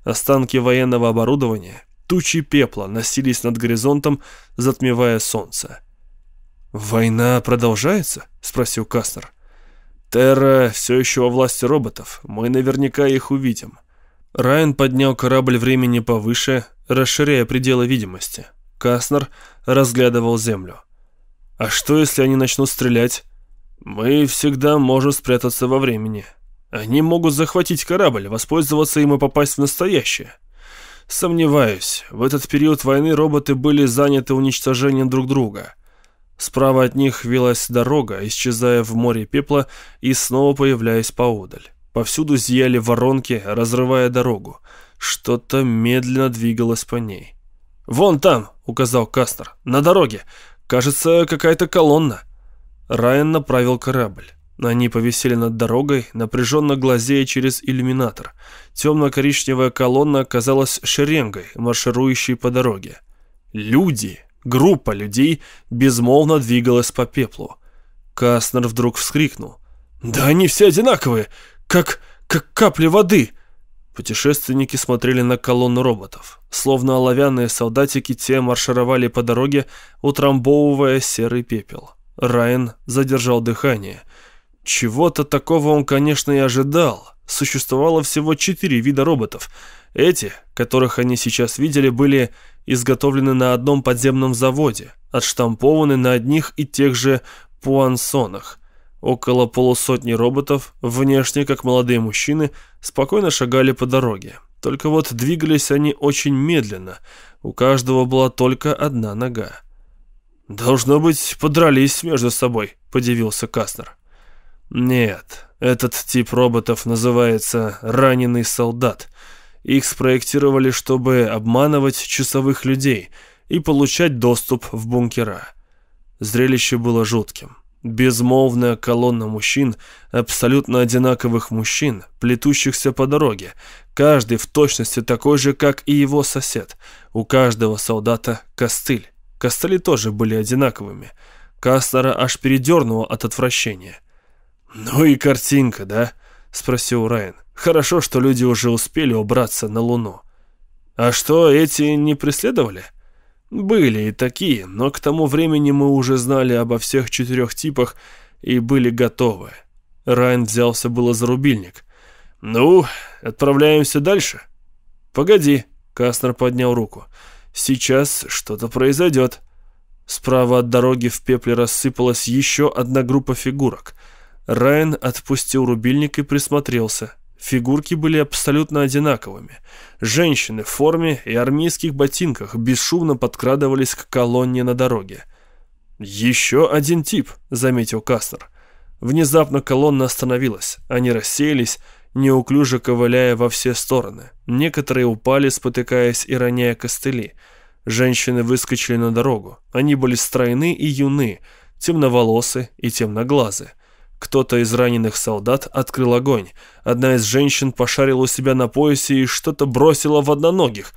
Speaker 1: Останки военного оборудования, тучи пепла носились над горизонтом, затмевая солнце. «Война продолжается?» — спросил Кастер. «Терра все еще во власти роботов. Мы наверняка их увидим». Райан поднял корабль времени повыше, расширяя пределы видимости. Каснер разглядывал землю. «А что, если они начнут стрелять?» «Мы всегда можем спрятаться во времени. Они могут захватить корабль, воспользоваться им и попасть в настоящее». «Сомневаюсь. В этот период войны роботы были заняты уничтожением друг друга». Справа от них велась дорога, исчезая в море пепла и снова появляясь поодаль. Повсюду зияли воронки, разрывая дорогу. Что-то медленно двигалось по ней. «Вон там!» — указал Кастер. «На дороге! Кажется, какая-то колонна!» Райан направил корабль. Они повисели над дорогой, напряженно глазея через иллюминатор. Темно-коричневая колонна оказалась шеренгой, марширующей по дороге. Люди! Группа людей безмолвно двигалась по пеплу. Каснер вдруг вскрикнул. «Да они все одинаковые, как, как капли воды!» Путешественники смотрели на колонну роботов. Словно оловянные солдатики, те маршировали по дороге, утрамбовывая серый пепел. Райан задержал дыхание. Чего-то такого он, конечно, и ожидал. Существовало всего четыре вида роботов. Эти, которых они сейчас видели, были изготовлены на одном подземном заводе, отштампованы на одних и тех же пуансонах. Около полусотни роботов, внешне как молодые мужчины, спокойно шагали по дороге. Только вот двигались они очень медленно, у каждого была только одна нога. «Должно быть, подрались между собой», — подивился Каснер. «Нет, этот тип роботов называется «раненый солдат», их спроектировали, чтобы обманывать часовых людей и получать доступ в бункера. Зрелище было жутким. Безмолвная колонна мужчин, абсолютно одинаковых мужчин, плетущихся по дороге, каждый в точности такой же, как и его сосед. У каждого солдата костыль. Костыли тоже были одинаковыми. Кастера аж передернуло от отвращения. «Ну и картинка, да?» — спросил Райан. Хорошо, что люди уже успели убраться на Луну. А что, эти не преследовали? Были и такие, но к тому времени мы уже знали обо всех четырех типах и были готовы. Райан взялся было за рубильник. «Ну, отправляемся дальше?» «Погоди», — Кастнер поднял руку. «Сейчас что-то произойдет». Справа от дороги в пепле рассыпалась еще одна группа фигурок. Райан отпустил рубильник и присмотрелся. Фигурки были абсолютно одинаковыми. Женщины в форме и армейских ботинках бесшумно подкрадывались к колонне на дороге. «Еще один тип», — заметил Кастер. Внезапно колонна остановилась. Они рассеялись, неуклюже ковыляя во все стороны. Некоторые упали, спотыкаясь и роняя костыли. Женщины выскочили на дорогу. Они были стройны и юны, темноволосы и темноглазы. Кто-то из раненых солдат открыл огонь. Одна из женщин пошарила у себя на поясе и что-то бросила в одноногих.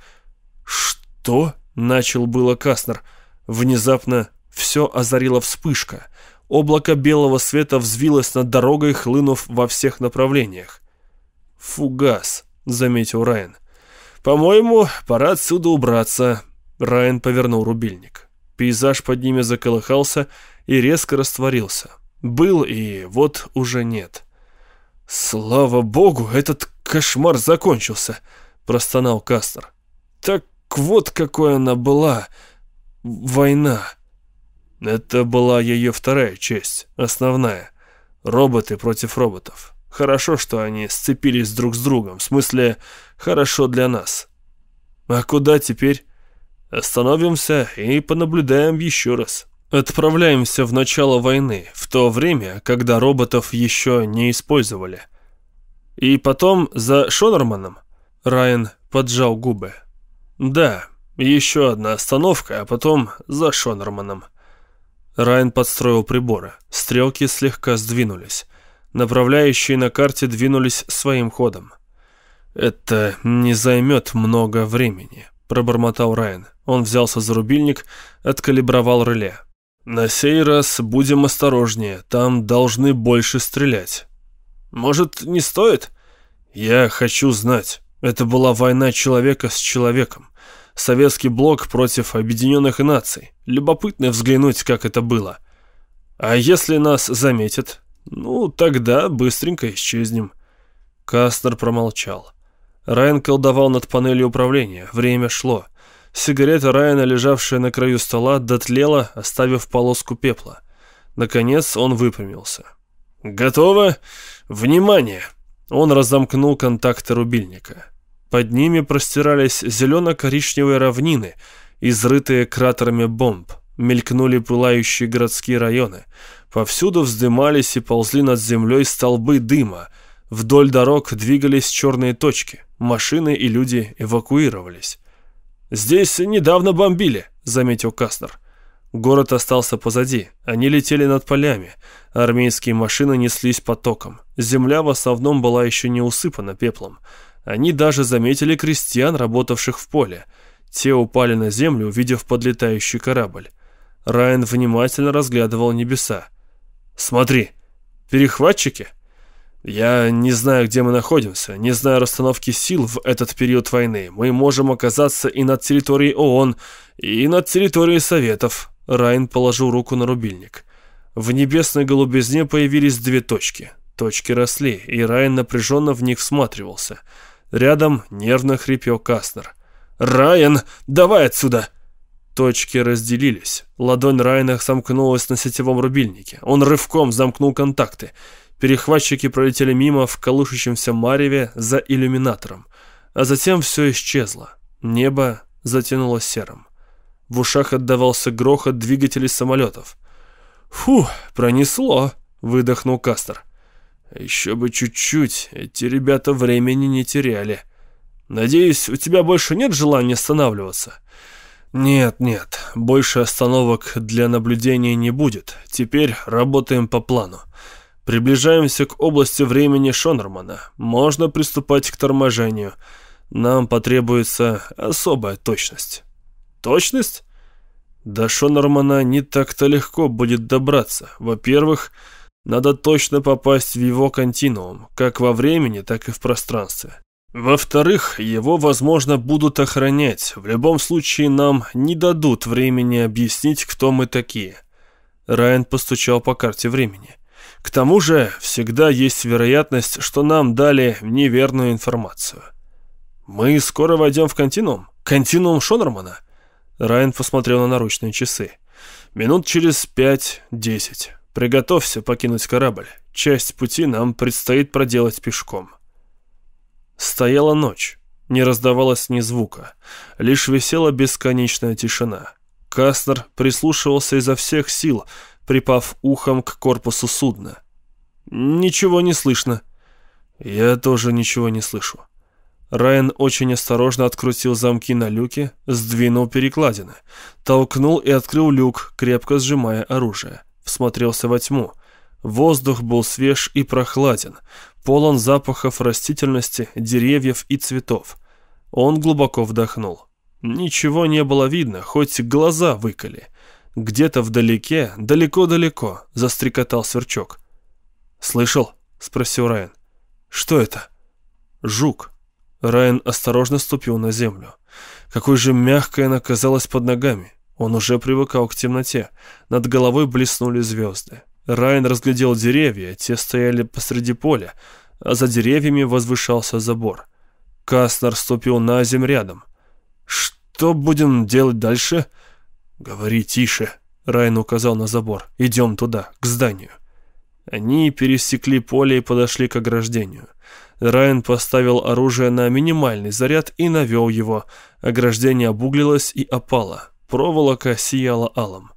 Speaker 1: «Что?» — начал было Каснер. Внезапно все озарила вспышка. Облако белого света взвилось над дорогой, хлынув во всех направлениях. «Фугас», — заметил Райан. «По-моему, пора отсюда убраться». Райан повернул рубильник. Пейзаж под ними заколыхался и резко растворился. Был и вот уже нет. «Слава богу, этот кошмар закончился», — простонал Кастер. «Так вот какой она была. Война». Это была ее вторая часть, основная. Роботы против роботов. Хорошо, что они сцепились друг с другом. В смысле, хорошо для нас. А куда теперь? Остановимся и понаблюдаем еще раз. Отправляемся в начало войны, в то время, когда роботов еще не использовали. И потом за Шонерманом Райан поджал губы. Да, еще одна остановка, а потом за Шонерманом. Райан подстроил приборы. Стрелки слегка сдвинулись. Направляющие на карте двинулись своим ходом. «Это не займет много времени», — пробормотал Райан. Он взялся за рубильник, откалибровал реле. На сей раз будем осторожнее, там должны больше стрелять. Может, не стоит? Я хочу знать. Это была война человека с человеком. Советский блок против Объединенных Наций. Любопытно взглянуть, как это было. А если нас заметят? Ну, тогда быстренько исчезнем. Кастер промолчал. Райан колдовал над панелью управления. Время шло. Сигарета Райана, лежавшая на краю стола, дотлела, оставив полоску пепла. Наконец он выпрямился. «Готово? Внимание!» Он разомкнул контакты рубильника. Под ними простирались зелено-коричневые равнины, изрытые кратерами бомб. Мелькнули пылающие городские районы. Повсюду вздымались и ползли над землей столбы дыма. Вдоль дорог двигались черные точки. Машины и люди эвакуировались. «Здесь недавно бомбили», — заметил Кастнер. Город остался позади. Они летели над полями. Армейские машины неслись потоком. Земля в основном была еще не усыпана пеплом. Они даже заметили крестьян, работавших в поле. Те упали на землю, увидев подлетающий корабль. Райан внимательно разглядывал небеса. «Смотри, перехватчики?» «Я не знаю, где мы находимся, не знаю расстановки сил в этот период войны. Мы можем оказаться и над территорией ООН, и над территорией Советов». Райан положил руку на рубильник. В небесной голубизне появились две точки. Точки росли, и Райан напряженно в них всматривался. Рядом нервно хрипел Кастнер. «Райан, давай отсюда!» Точки разделились. Ладонь Райана сомкнулась на сетевом рубильнике. Он рывком замкнул контакты. Перехватчики пролетели мимо в колышущемся мареве за иллюминатором. А затем все исчезло. Небо затянуло серым. В ушах отдавался грохот двигателей самолетов. «Фу, пронесло!» — выдохнул Кастер. «Еще бы чуть-чуть, эти ребята времени не теряли. Надеюсь, у тебя больше нет желания останавливаться?» «Нет, нет, больше остановок для наблюдения не будет. Теперь работаем по плану. Приближаемся к области времени Шонермана. Можно приступать к торможению. Нам потребуется особая точность. Точность? До Шонермана не так-то легко будет добраться. Во-первых, надо точно попасть в его континуум, как во времени, так и в пространстве. Во-вторых, его, возможно, будут охранять. В любом случае, нам не дадут времени объяснить, кто мы такие. Райан постучал по карте времени. К тому же, всегда есть вероятность, что нам дали неверную информацию. Мы скоро войдем в континуум? Континуум Шонермана? Райан посмотрел на наручные часы. Минут через пять-десять. Приготовься покинуть корабль. Часть пути нам предстоит проделать пешком. Стояла ночь. Не раздавалось ни звука. Лишь висела бесконечная тишина. Кастнер прислушивался изо всех сил, припав ухом к корпусу судна. «Ничего не слышно». «Я тоже ничего не слышу». Райан очень осторожно открутил замки на люке, сдвинул перекладины, толкнул и открыл люк, крепко сжимая оружие. Всмотрелся во тьму. Воздух был свеж и прохладен, полон запахов растительности, деревьев и цветов. Он глубоко вдохнул. Ничего не было видно, хоть глаза выколи. Где-то вдалеке, далеко-далеко, застрекотал сверчок. «Слышал?» — спросил Райан. «Что это?» «Жук». Райан осторожно ступил на землю. Какой же мягкой она казалась под ногами. Он уже привыкал к темноте. Над головой блеснули звезды. Райан разглядел деревья, те стояли посреди поля, а за деревьями возвышался забор. Каснер ступил на землю рядом. «Что будем делать дальше?» «Говори тише», — Райан указал на забор. «Идем туда, к зданию». Они пересекли поле и подошли к ограждению. Райан поставил оружие на минимальный заряд и навел его. Ограждение обуглилось и опало. Проволока сияла алым.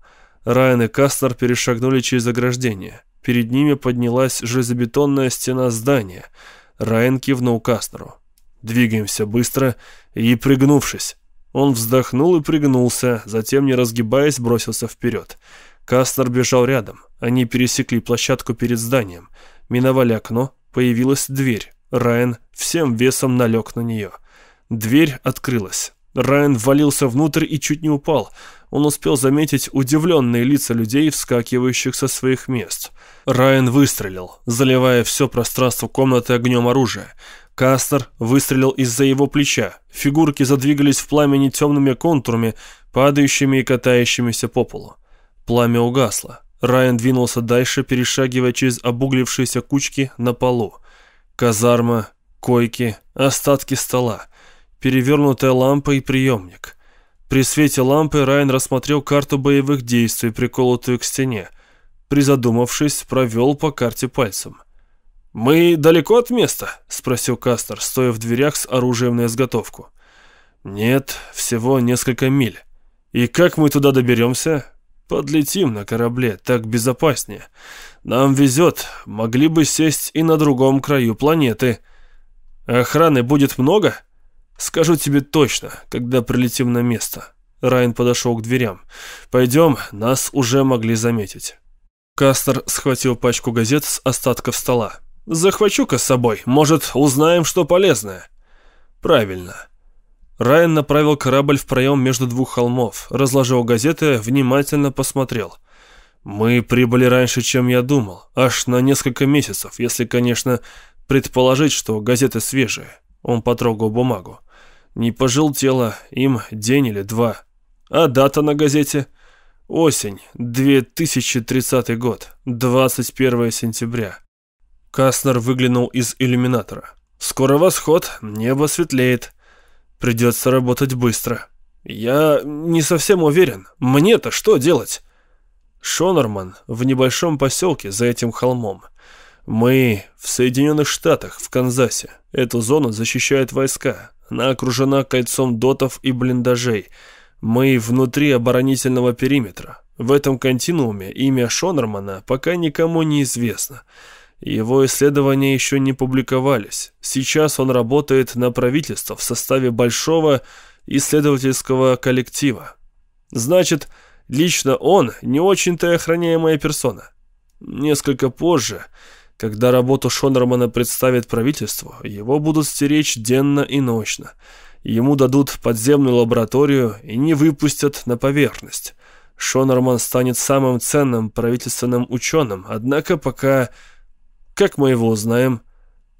Speaker 1: Райан и Кастнер перешагнули через ограждение. Перед ними поднялась железобетонная стена здания. Райан кивнул Кастнеру. «Двигаемся быстро и пригнувшись». Он вздохнул и пригнулся, затем, не разгибаясь, бросился вперед. Кастнер бежал рядом. Они пересекли площадку перед зданием. Миновали окно, появилась дверь. Райан всем весом налег на нее. Дверь открылась. Райан ввалился внутрь и чуть не упал. Он успел заметить удивленные лица людей, вскакивающих со своих мест. Райан выстрелил, заливая все пространство комнаты огнем оружия. Кастер выстрелил из-за его плеча. Фигурки задвигались в пламени темными контурами, падающими и катающимися по полу. Пламя угасло. Райан двинулся дальше, перешагивая через обуглившиеся кучки на полу. Казарма, койки, остатки стола, перевернутая лампа и приемник. При свете лампы Райан рассмотрел карту боевых действий, приколотую к стене. Призадумавшись, провел по карте пальцем. «Мы далеко от места?» — спросил Кастер, стоя в дверях с оружием на изготовку. «Нет, всего несколько миль. И как мы туда доберемся?» «Подлетим на корабле, так безопаснее. Нам везет, могли бы сесть и на другом краю планеты. Охраны будет много?» «Скажу тебе точно, когда прилетим на место». Райан подошел к дверям. «Пойдем, нас уже могли заметить». Кастер схватил пачку газет с остатков стола. «Захвачу-ка с собой, может, узнаем, что полезное». «Правильно». Райан направил корабль в проем между двух холмов, разложил газеты, внимательно посмотрел. «Мы прибыли раньше, чем я думал, аж на несколько месяцев, если, конечно, предположить, что газеты свежие». Он потрогал бумагу. Не пожелтело, им день или два. А дата на газете? Осень, 2030 год, 21 сентября. Каснер выглянул из иллюминатора. «Скоро восход, небо светлеет. Придется работать быстро. Я не совсем уверен. Мне-то что делать?» Шонерман в небольшом поселке за этим холмом. Мы в Соединенных Штатах, в Канзасе. Эту зону защищают войска. Она окружена кольцом дотов и блиндажей. Мы внутри оборонительного периметра. В этом континууме имя Шонермана пока никому не известно. Его исследования еще не публиковались. Сейчас он работает на правительство в составе большого исследовательского коллектива. Значит, лично он не очень-то охраняемая персона. Несколько позже когда работу Шонермана представит правительству, его будут стеречь денно и ночно. Ему дадут подземную лабораторию и не выпустят на поверхность. Шонерман станет самым ценным правительственным ученым, однако пока... Как мы его узнаем?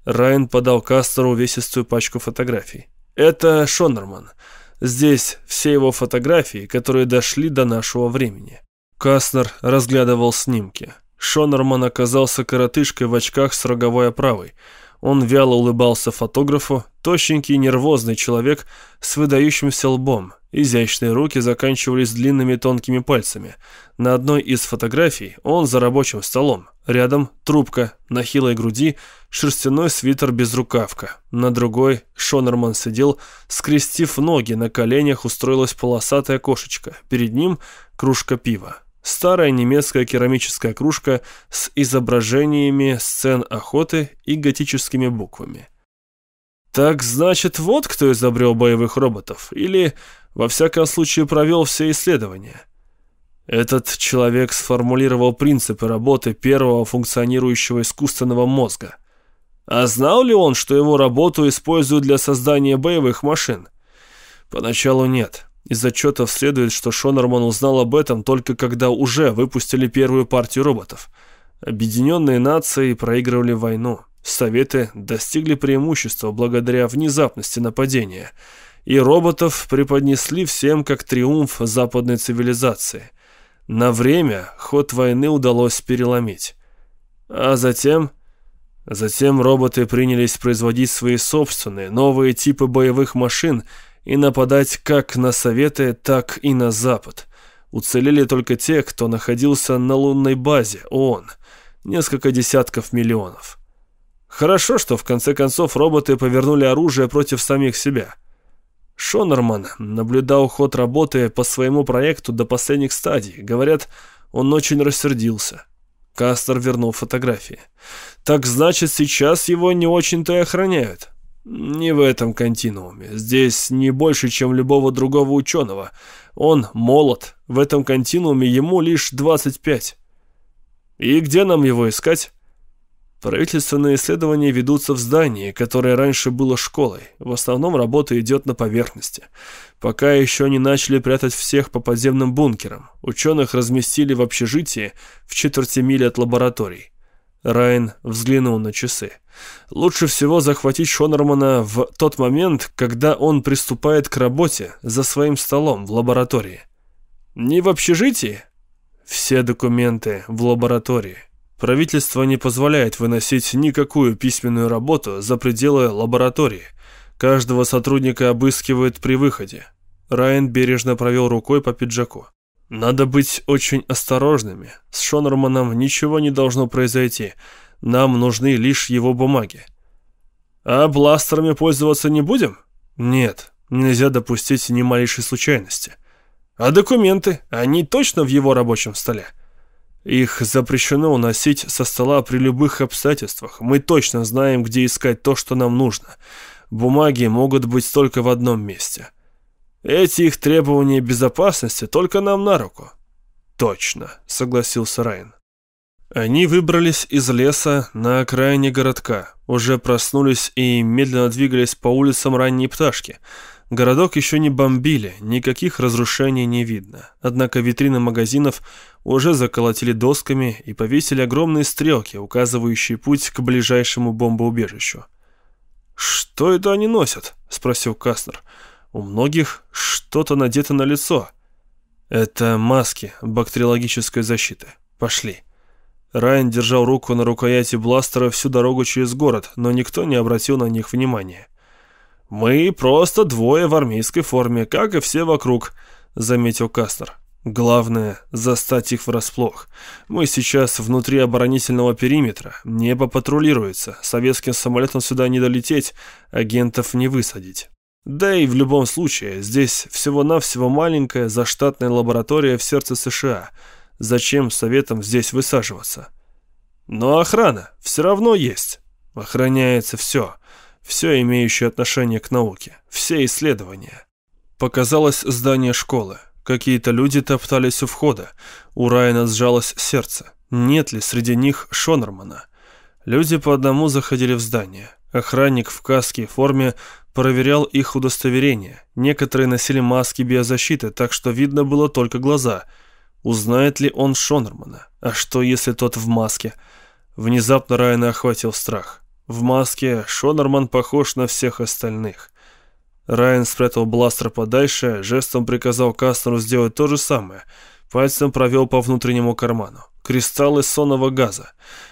Speaker 1: Райан подал Кастеру увесистую пачку фотографий. Это Шонерман. Здесь все его фотографии, которые дошли до нашего времени. Кастнер разглядывал снимки. Шонерман оказался коротышкой в очках с роговой оправой. Он вяло улыбался фотографу, тощенький нервозный человек с выдающимся лбом. Изящные руки заканчивались длинными тонкими пальцами. На одной из фотографий он за рабочим столом. Рядом трубка, на хилой груди шерстяной свитер без рукавка. На другой Шонерман сидел, скрестив ноги, на коленях устроилась полосатая кошечка. Перед ним кружка пива. Старая немецкая керамическая кружка с изображениями сцен охоты и готическими буквами. Так значит, вот кто изобрел боевых роботов, или, во всяком случае, провел все исследования. Этот человек сформулировал принципы работы первого функционирующего искусственного мозга. А знал ли он, что его работу используют для создания боевых машин? Поначалу нет. Из отчетов следует, что Шонерман узнал об этом только когда уже выпустили первую партию роботов. Объединенные нации проигрывали войну. Советы достигли преимущества благодаря внезапности нападения. И роботов преподнесли всем как триумф западной цивилизации. На время ход войны удалось переломить. А затем... Затем роботы принялись производить свои собственные, новые типы боевых машин – и нападать как на Советы, так и на Запад. Уцелели только те, кто находился на лунной базе ООН. Несколько десятков миллионов. Хорошо, что в конце концов роботы повернули оружие против самих себя. Шонерман наблюдал ход работы по своему проекту до последних стадий. Говорят, он очень рассердился. Кастер вернул фотографии. Так значит, сейчас его не очень-то и охраняют. Не в этом континууме. Здесь не больше, чем любого другого ученого. Он молод. В этом континууме ему лишь 25. И где нам его искать? Правительственные исследования ведутся в здании, которое раньше было школой. В основном работа идет на поверхности. Пока еще не начали прятать всех по подземным бункерам. Ученых разместили в общежитии в четверти мили от лабораторий. Райан взглянул на часы. Лучше всего захватить Шонермана в тот момент, когда он приступает к работе за своим столом в лаборатории. Не в общежитии? Все документы в лаборатории. Правительство не позволяет выносить никакую письменную работу за пределы лаборатории. Каждого сотрудника обыскивают при выходе. Райан бережно провел рукой по пиджаку. Надо быть очень осторожными. С Шонерманом ничего не должно произойти. Нам нужны лишь его бумаги. А бластерами пользоваться не будем? Нет, нельзя допустить ни малейшей случайности. А документы? Они точно в его рабочем столе? Их запрещено уносить со стола при любых обстоятельствах. Мы точно знаем, где искать то, что нам нужно. Бумаги могут быть только в одном месте. Эти их требования безопасности только нам на руку. Точно, согласился Райан. Они выбрались из леса на окраине городка, уже проснулись и медленно двигались по улицам ранней пташки. Городок еще не бомбили, никаких разрушений не видно. Однако витрины магазинов уже заколотили досками и повесили огромные стрелки, указывающие путь к ближайшему бомбоубежищу. «Что это они носят?» – спросил Кастнер. У многих что-то надето на лицо. Это маски бактериологической защиты. Пошли. Райан держал руку на рукояти бластера всю дорогу через город, но никто не обратил на них внимания. «Мы просто двое в армейской форме, как и все вокруг», — заметил Кастер. «Главное — застать их врасплох. Мы сейчас внутри оборонительного периметра. Небо патрулируется. Советским самолетам сюда не долететь, агентов не высадить. Да и в любом случае, здесь всего-навсего маленькая заштатная лаборатория в сердце США. Зачем советам здесь высаживаться? Но охрана все равно есть. Охраняется все. Все, имеющее отношение к науке. Все исследования. Показалось здание школы. Какие-то люди топтались у входа. У Райана сжалось сердце. Нет ли среди них Шонермана? Люди по одному заходили в здание. Охранник в каске и форме проверял их удостоверения. Некоторые носили маски биозащиты, так что видно было только глаза. Узнает ли он Шонермана? А что, если тот в маске? Внезапно Райана охватил страх. В маске Шонерман похож на всех остальных. Райан спрятал бластер подальше, жестом приказал Кастеру сделать то же самое. Пальцем провел по внутреннему карману. Кристаллы сонного газа.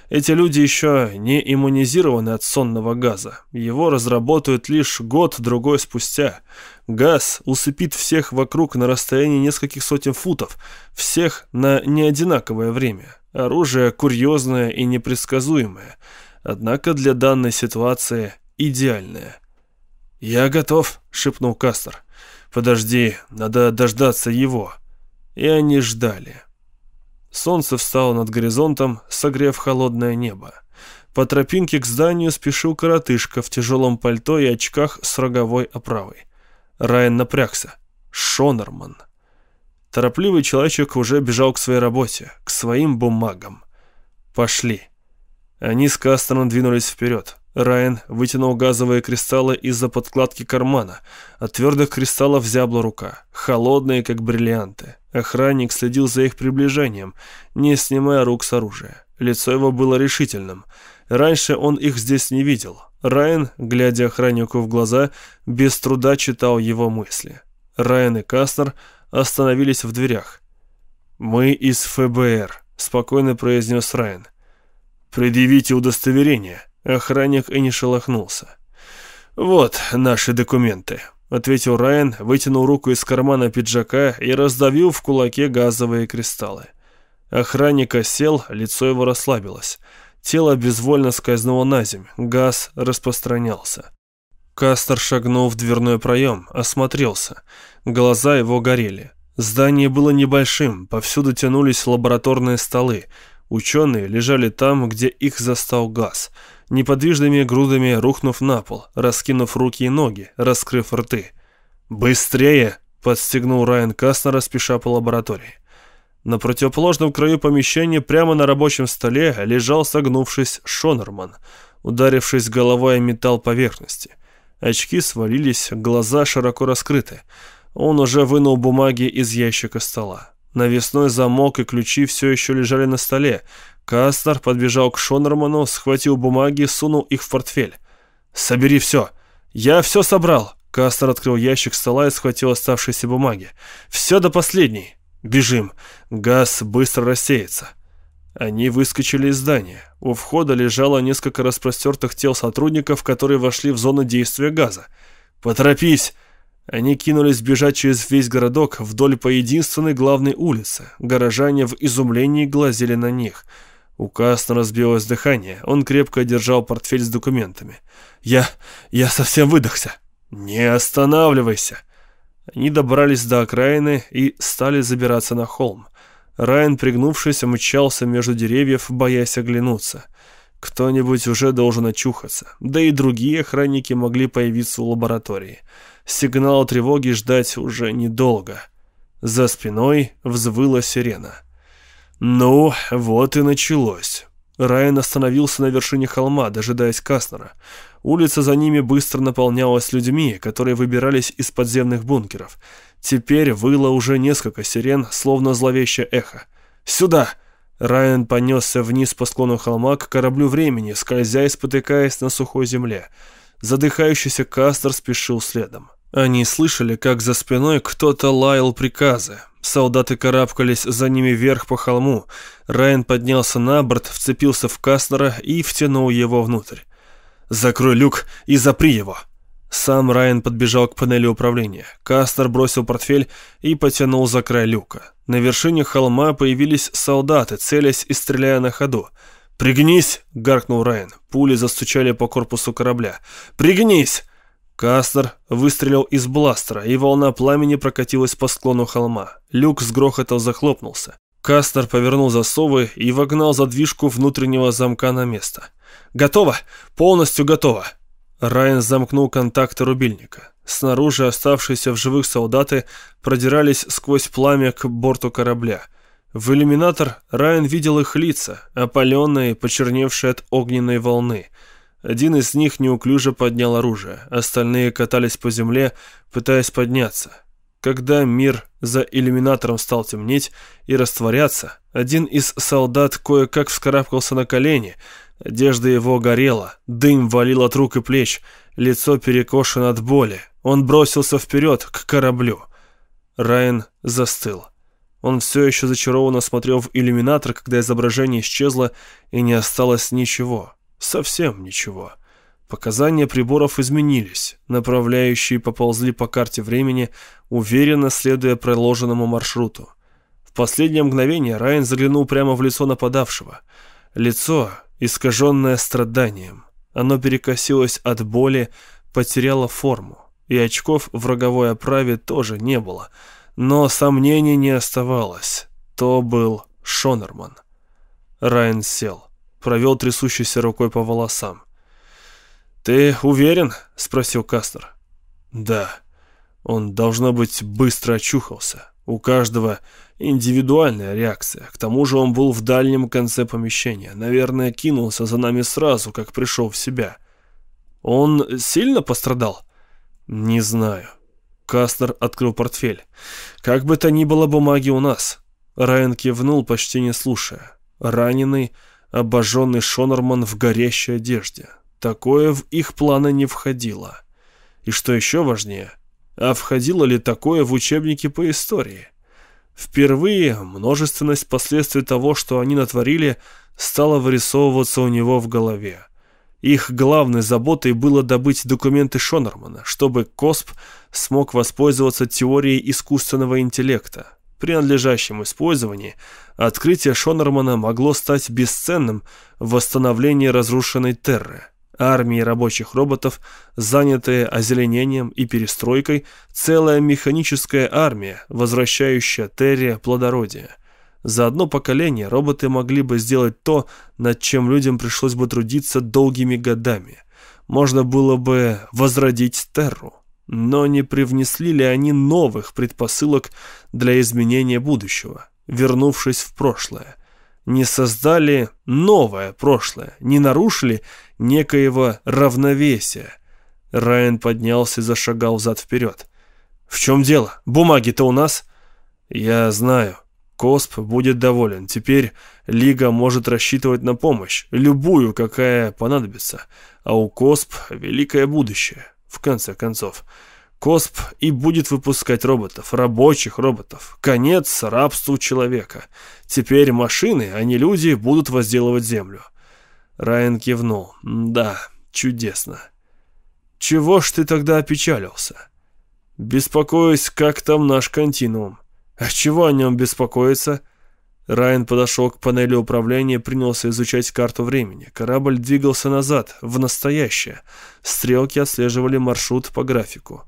Speaker 1: Эти люди еще не иммунизированы от сонного газа. Его разработают лишь год-другой спустя. Газ усыпит всех вокруг на расстоянии нескольких сотен футов, всех на неодинаковое время. Оружие курьезное и непредсказуемое, однако для данной ситуации идеальное. «Я готов», — шепнул Кастер. «Подожди, надо дождаться его». И они ждали. Солнце встало над горизонтом, согрев холодное небо. По тропинке к зданию спешил коротышка в тяжелом пальто и очках с роговой оправой. Райан напрягся. Шонерман. Торопливый человечек уже бежал к своей работе, к своим бумагам. Пошли. Они с Кастером двинулись вперед. Райан вытянул газовые кристаллы из-за подкладки кармана. От твердых кристаллов зябла рука, холодные, как бриллианты. Охранник следил за их приближением, не снимая рук с оружия. Лицо его было решительным. Раньше он их здесь не видел. Райан, глядя охраннику в глаза, без труда читал его мысли. Райан и Кастнер остановились в дверях. «Мы из ФБР», — спокойно произнес Райан. «Предъявите удостоверение». Охранник и не шелохнулся. «Вот наши документы», — ответил Райан, вытянул руку из кармана пиджака и раздавил в кулаке газовые кристаллы. Охранник осел, лицо его расслабилось. Тело безвольно скользнуло на земь, газ распространялся. Кастер шагнул в дверной проем, осмотрелся. Глаза его горели. Здание было небольшим, повсюду тянулись лабораторные столы. Ученые лежали там, где их застал газ — неподвижными грудами рухнув на пол, раскинув руки и ноги, раскрыв рты. «Быстрее!» — подстегнул Райан Кастнера, спеша по лаборатории. На противоположном краю помещения прямо на рабочем столе лежал, согнувшись, Шонерман, ударившись головой о металл поверхности. Очки свалились, глаза широко раскрыты. Он уже вынул бумаги из ящика стола. Навесной замок и ключи все еще лежали на столе. Кастер подбежал к Шонерману, схватил бумаги, сунул их в портфель. «Собери все!» «Я все собрал!» Кастер открыл ящик стола и схватил оставшиеся бумаги. «Все до последней!» «Бежим! Газ быстро рассеется!» Они выскочили из здания. У входа лежало несколько распростертых тел сотрудников, которые вошли в зону действия газа. «Поторопись!» Они кинулись бежать через весь городок вдоль по единственной главной улице. Горожане в изумлении глазели на них. У Кастна разбилось дыхание. Он крепко держал портфель с документами. «Я... я совсем выдохся!» «Не останавливайся!» Они добрались до окраины и стали забираться на холм. Райан, пригнувшись, мчался между деревьев, боясь оглянуться. Кто-нибудь уже должен очухаться, да и другие охранники могли появиться у лаборатории. Сигнал тревоги ждать уже недолго. За спиной взвыла сирена. Ну, вот и началось. Райан остановился на вершине холма, дожидаясь Каснера. Улица за ними быстро наполнялась людьми, которые выбирались из подземных бункеров. Теперь выло уже несколько сирен, словно зловещее эхо. «Сюда!» Райан понесся вниз по склону холма к кораблю времени, скользя и спотыкаясь на сухой земле. Задыхающийся Кастер спешил следом. Они слышали, как за спиной кто-то лаял приказы. Солдаты карабкались за ними вверх по холму. Райан поднялся на борт, вцепился в Кастнера и втянул его внутрь. «Закрой люк и запри его!» Сам Райан подбежал к панели управления. Кастер бросил портфель и потянул за край люка. На вершине холма появились солдаты, целясь и стреляя на ходу. «Пригнись!» — гаркнул Райан. Пули застучали по корпусу корабля. «Пригнись!» Кастер выстрелил из бластера, и волна пламени прокатилась по склону холма. Люк с грохотом захлопнулся. Кастер повернул засовы и вогнал задвижку внутреннего замка на место. «Готово! Полностью готово!» Райан замкнул контакты рубильника. Снаружи оставшиеся в живых солдаты продирались сквозь пламя к борту корабля. В иллюминатор Райан видел их лица, опаленные, почерневшие от огненной волны – один из них неуклюже поднял оружие, остальные катались по земле, пытаясь подняться. Когда мир за иллюминатором стал темнеть и растворяться, один из солдат кое-как вскарабкался на колени, одежда его горела, дым валил от рук и плеч, лицо перекошено от боли. Он бросился вперед, к кораблю. Райан застыл. Он все еще зачарованно смотрел в иллюминатор, когда изображение исчезло и не осталось ничего. Совсем ничего. Показания приборов изменились. Направляющие поползли по карте времени, уверенно следуя проложенному маршруту. В последнее мгновение Райан заглянул прямо в лицо нападавшего. Лицо, искаженное страданием. Оно перекосилось от боли, потеряло форму. И очков в роговой оправе тоже не было. Но сомнений не оставалось. То был Шонерман. Райан сел провел трясущейся рукой по волосам. «Ты уверен?» — спросил Кастер. «Да. Он, должно быть, быстро очухался. У каждого индивидуальная реакция. К тому же он был в дальнем конце помещения. Наверное, кинулся за нами сразу, как пришел в себя. Он сильно пострадал?» «Не знаю». Кастер открыл портфель. «Как бы то ни было бумаги у нас». Райан кивнул, почти не слушая. Раненый обожженный Шонерман в горящей одежде. Такое в их планы не входило. И что еще важнее, а входило ли такое в учебники по истории? Впервые множественность последствий того, что они натворили, стала вырисовываться у него в голове. Их главной заботой было добыть документы Шонермана, чтобы Косп смог воспользоваться теорией искусственного интеллекта, при надлежащем использовании открытие Шонермана могло стать бесценным в восстановлении разрушенной Терры. Армии рабочих роботов, занятые озеленением и перестройкой, целая механическая армия, возвращающая Терре плодородие. За одно поколение роботы могли бы сделать то, над чем людям пришлось бы трудиться долгими годами. Можно было бы возродить Терру. Но не привнесли ли они новых предпосылок для изменения будущего, вернувшись в прошлое? Не создали новое прошлое, не нарушили некоего равновесия? Райан поднялся и зашагал взад-вперед. «В чем дело? Бумаги-то у нас?» «Я знаю». Косп будет доволен. Теперь Лига может рассчитывать на помощь, любую, какая понадобится. А у Косп великое будущее, в конце концов. Косп и будет выпускать роботов, рабочих роботов. Конец рабству человека. Теперь машины, а не люди, будут возделывать землю. Райан кивнул. Да, чудесно. Чего ж ты тогда опечалился? Беспокоюсь, как там наш континуум. А чего о нем беспокоиться? Райан подошел к панели управления и принялся изучать карту времени. Корабль двигался назад, в настоящее. Стрелки отслеживали маршрут по графику.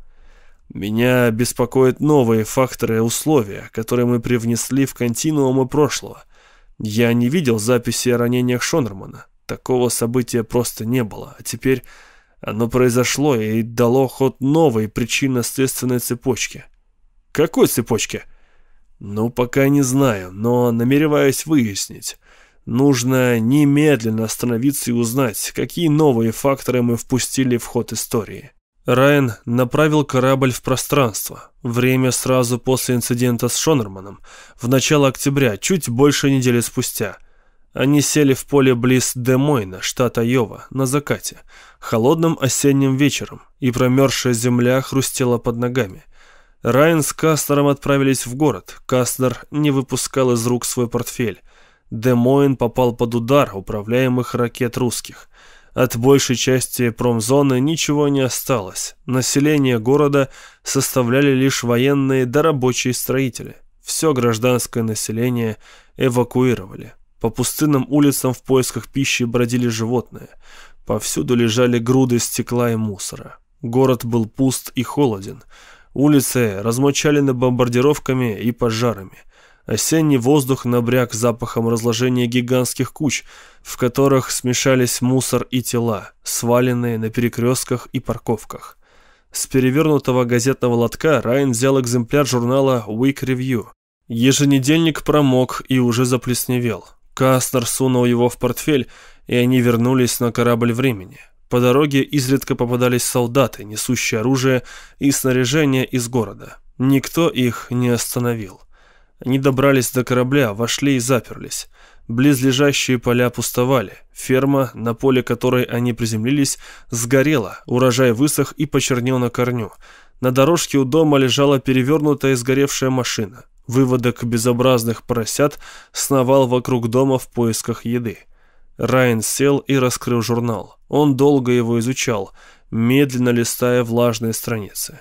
Speaker 1: Меня беспокоят новые факторы и условия, которые мы привнесли в континуумы прошлого. Я не видел записи о ранениях Шонермана. Такого события просто не было. А теперь оно произошло и дало ход новой причинно-следственной цепочке. Какой цепочке? Ну, пока не знаю, но намереваюсь выяснить. Нужно немедленно остановиться и узнать, какие новые факторы мы впустили в ход истории. Райан направил корабль в пространство. Время сразу после инцидента с Шонерманом, в начало октября, чуть больше недели спустя. Они сели в поле близ Демойна, штат Айова, на закате, холодным осенним вечером, и промерзшая земля хрустела под ногами. Райан с Кастером отправились в город. Кастер не выпускал из рук свой портфель. Демойн попал под удар управляемых ракет русских. От большей части промзоны ничего не осталось. Население города составляли лишь военные да рабочие строители. Все гражданское население эвакуировали. По пустынным улицам в поисках пищи бродили животные. Повсюду лежали груды стекла и мусора. Город был пуст и холоден. Улицы размочалены бомбардировками и пожарами. Осенний воздух набряк запахом разложения гигантских куч, в которых смешались мусор и тела, сваленные на перекрестках и парковках. С перевернутого газетного лотка Райан взял экземпляр журнала Week Review. Еженедельник промок и уже заплесневел. Кастнер сунул его в портфель, и они вернулись на корабль времени. По дороге изредка попадались солдаты, несущие оружие и снаряжение из города. Никто их не остановил. Они добрались до корабля, вошли и заперлись. Близлежащие поля пустовали. Ферма, на поле которой они приземлились, сгорела, урожай высох и почернел на корню. На дорожке у дома лежала перевернутая сгоревшая машина. Выводок безобразных поросят сновал вокруг дома в поисках еды. Райан сел и раскрыл журнал. Он долго его изучал, медленно листая влажные страницы.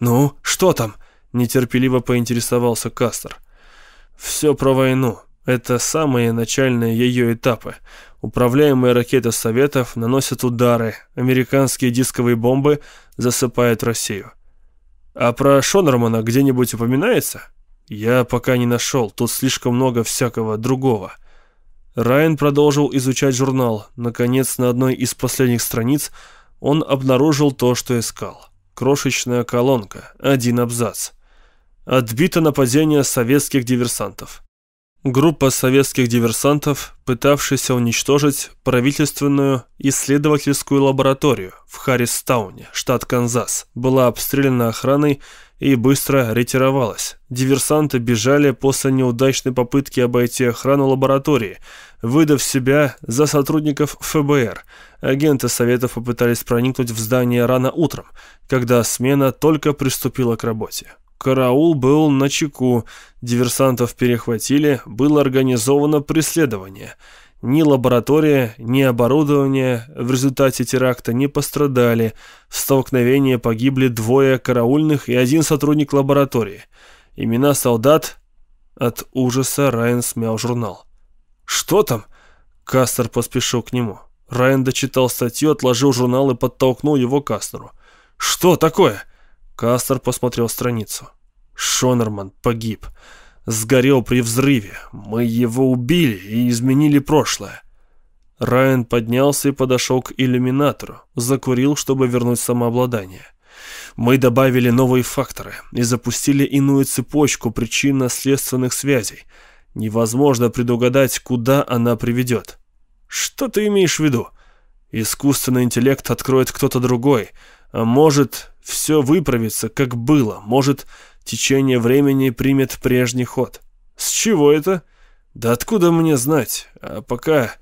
Speaker 1: «Ну, что там?» – нетерпеливо поинтересовался Кастер. «Все про войну. Это самые начальные ее этапы. Управляемые ракеты Советов наносят удары, американские дисковые бомбы засыпают Россию. А про Шонермана где-нибудь упоминается?» «Я пока не нашел, тут слишком много всякого другого». Райан продолжил изучать журнал. Наконец, на одной из последних страниц он обнаружил то, что искал. Крошечная колонка, один абзац. Отбито нападение советских диверсантов. Группа советских диверсантов, пытавшаяся уничтожить правительственную исследовательскую лабораторию в Харристауне, штат Канзас, была обстреляна охраной и быстро ретировалась. Диверсанты бежали после неудачной попытки обойти охрану лаборатории, выдав себя за сотрудников ФБР. Агенты Советов попытались проникнуть в здание рано утром, когда смена только приступила к работе. Караул был на чеку, диверсантов перехватили, было организовано преследование. Ни лаборатория, ни оборудование в результате теракта не пострадали. В столкновении погибли двое караульных и один сотрудник лаборатории. Имена солдат... От ужаса Райан смял журнал. «Что там?» Кастер поспешил к нему. Райан дочитал статью, отложил журнал и подтолкнул его Кастеру. «Что такое?» Кастер посмотрел страницу. Шонерман погиб. Сгорел при взрыве. Мы его убили и изменили прошлое. Райан поднялся и подошел к иллюминатору. Закурил, чтобы вернуть самообладание. Мы добавили новые факторы и запустили иную цепочку причинно-следственных связей. Невозможно предугадать, куда она приведет. Что ты имеешь в виду? Искусственный интеллект откроет кто-то другой, а может, все выправится, как было, может, течение времени примет прежний ход. С чего это? Да откуда мне знать? А пока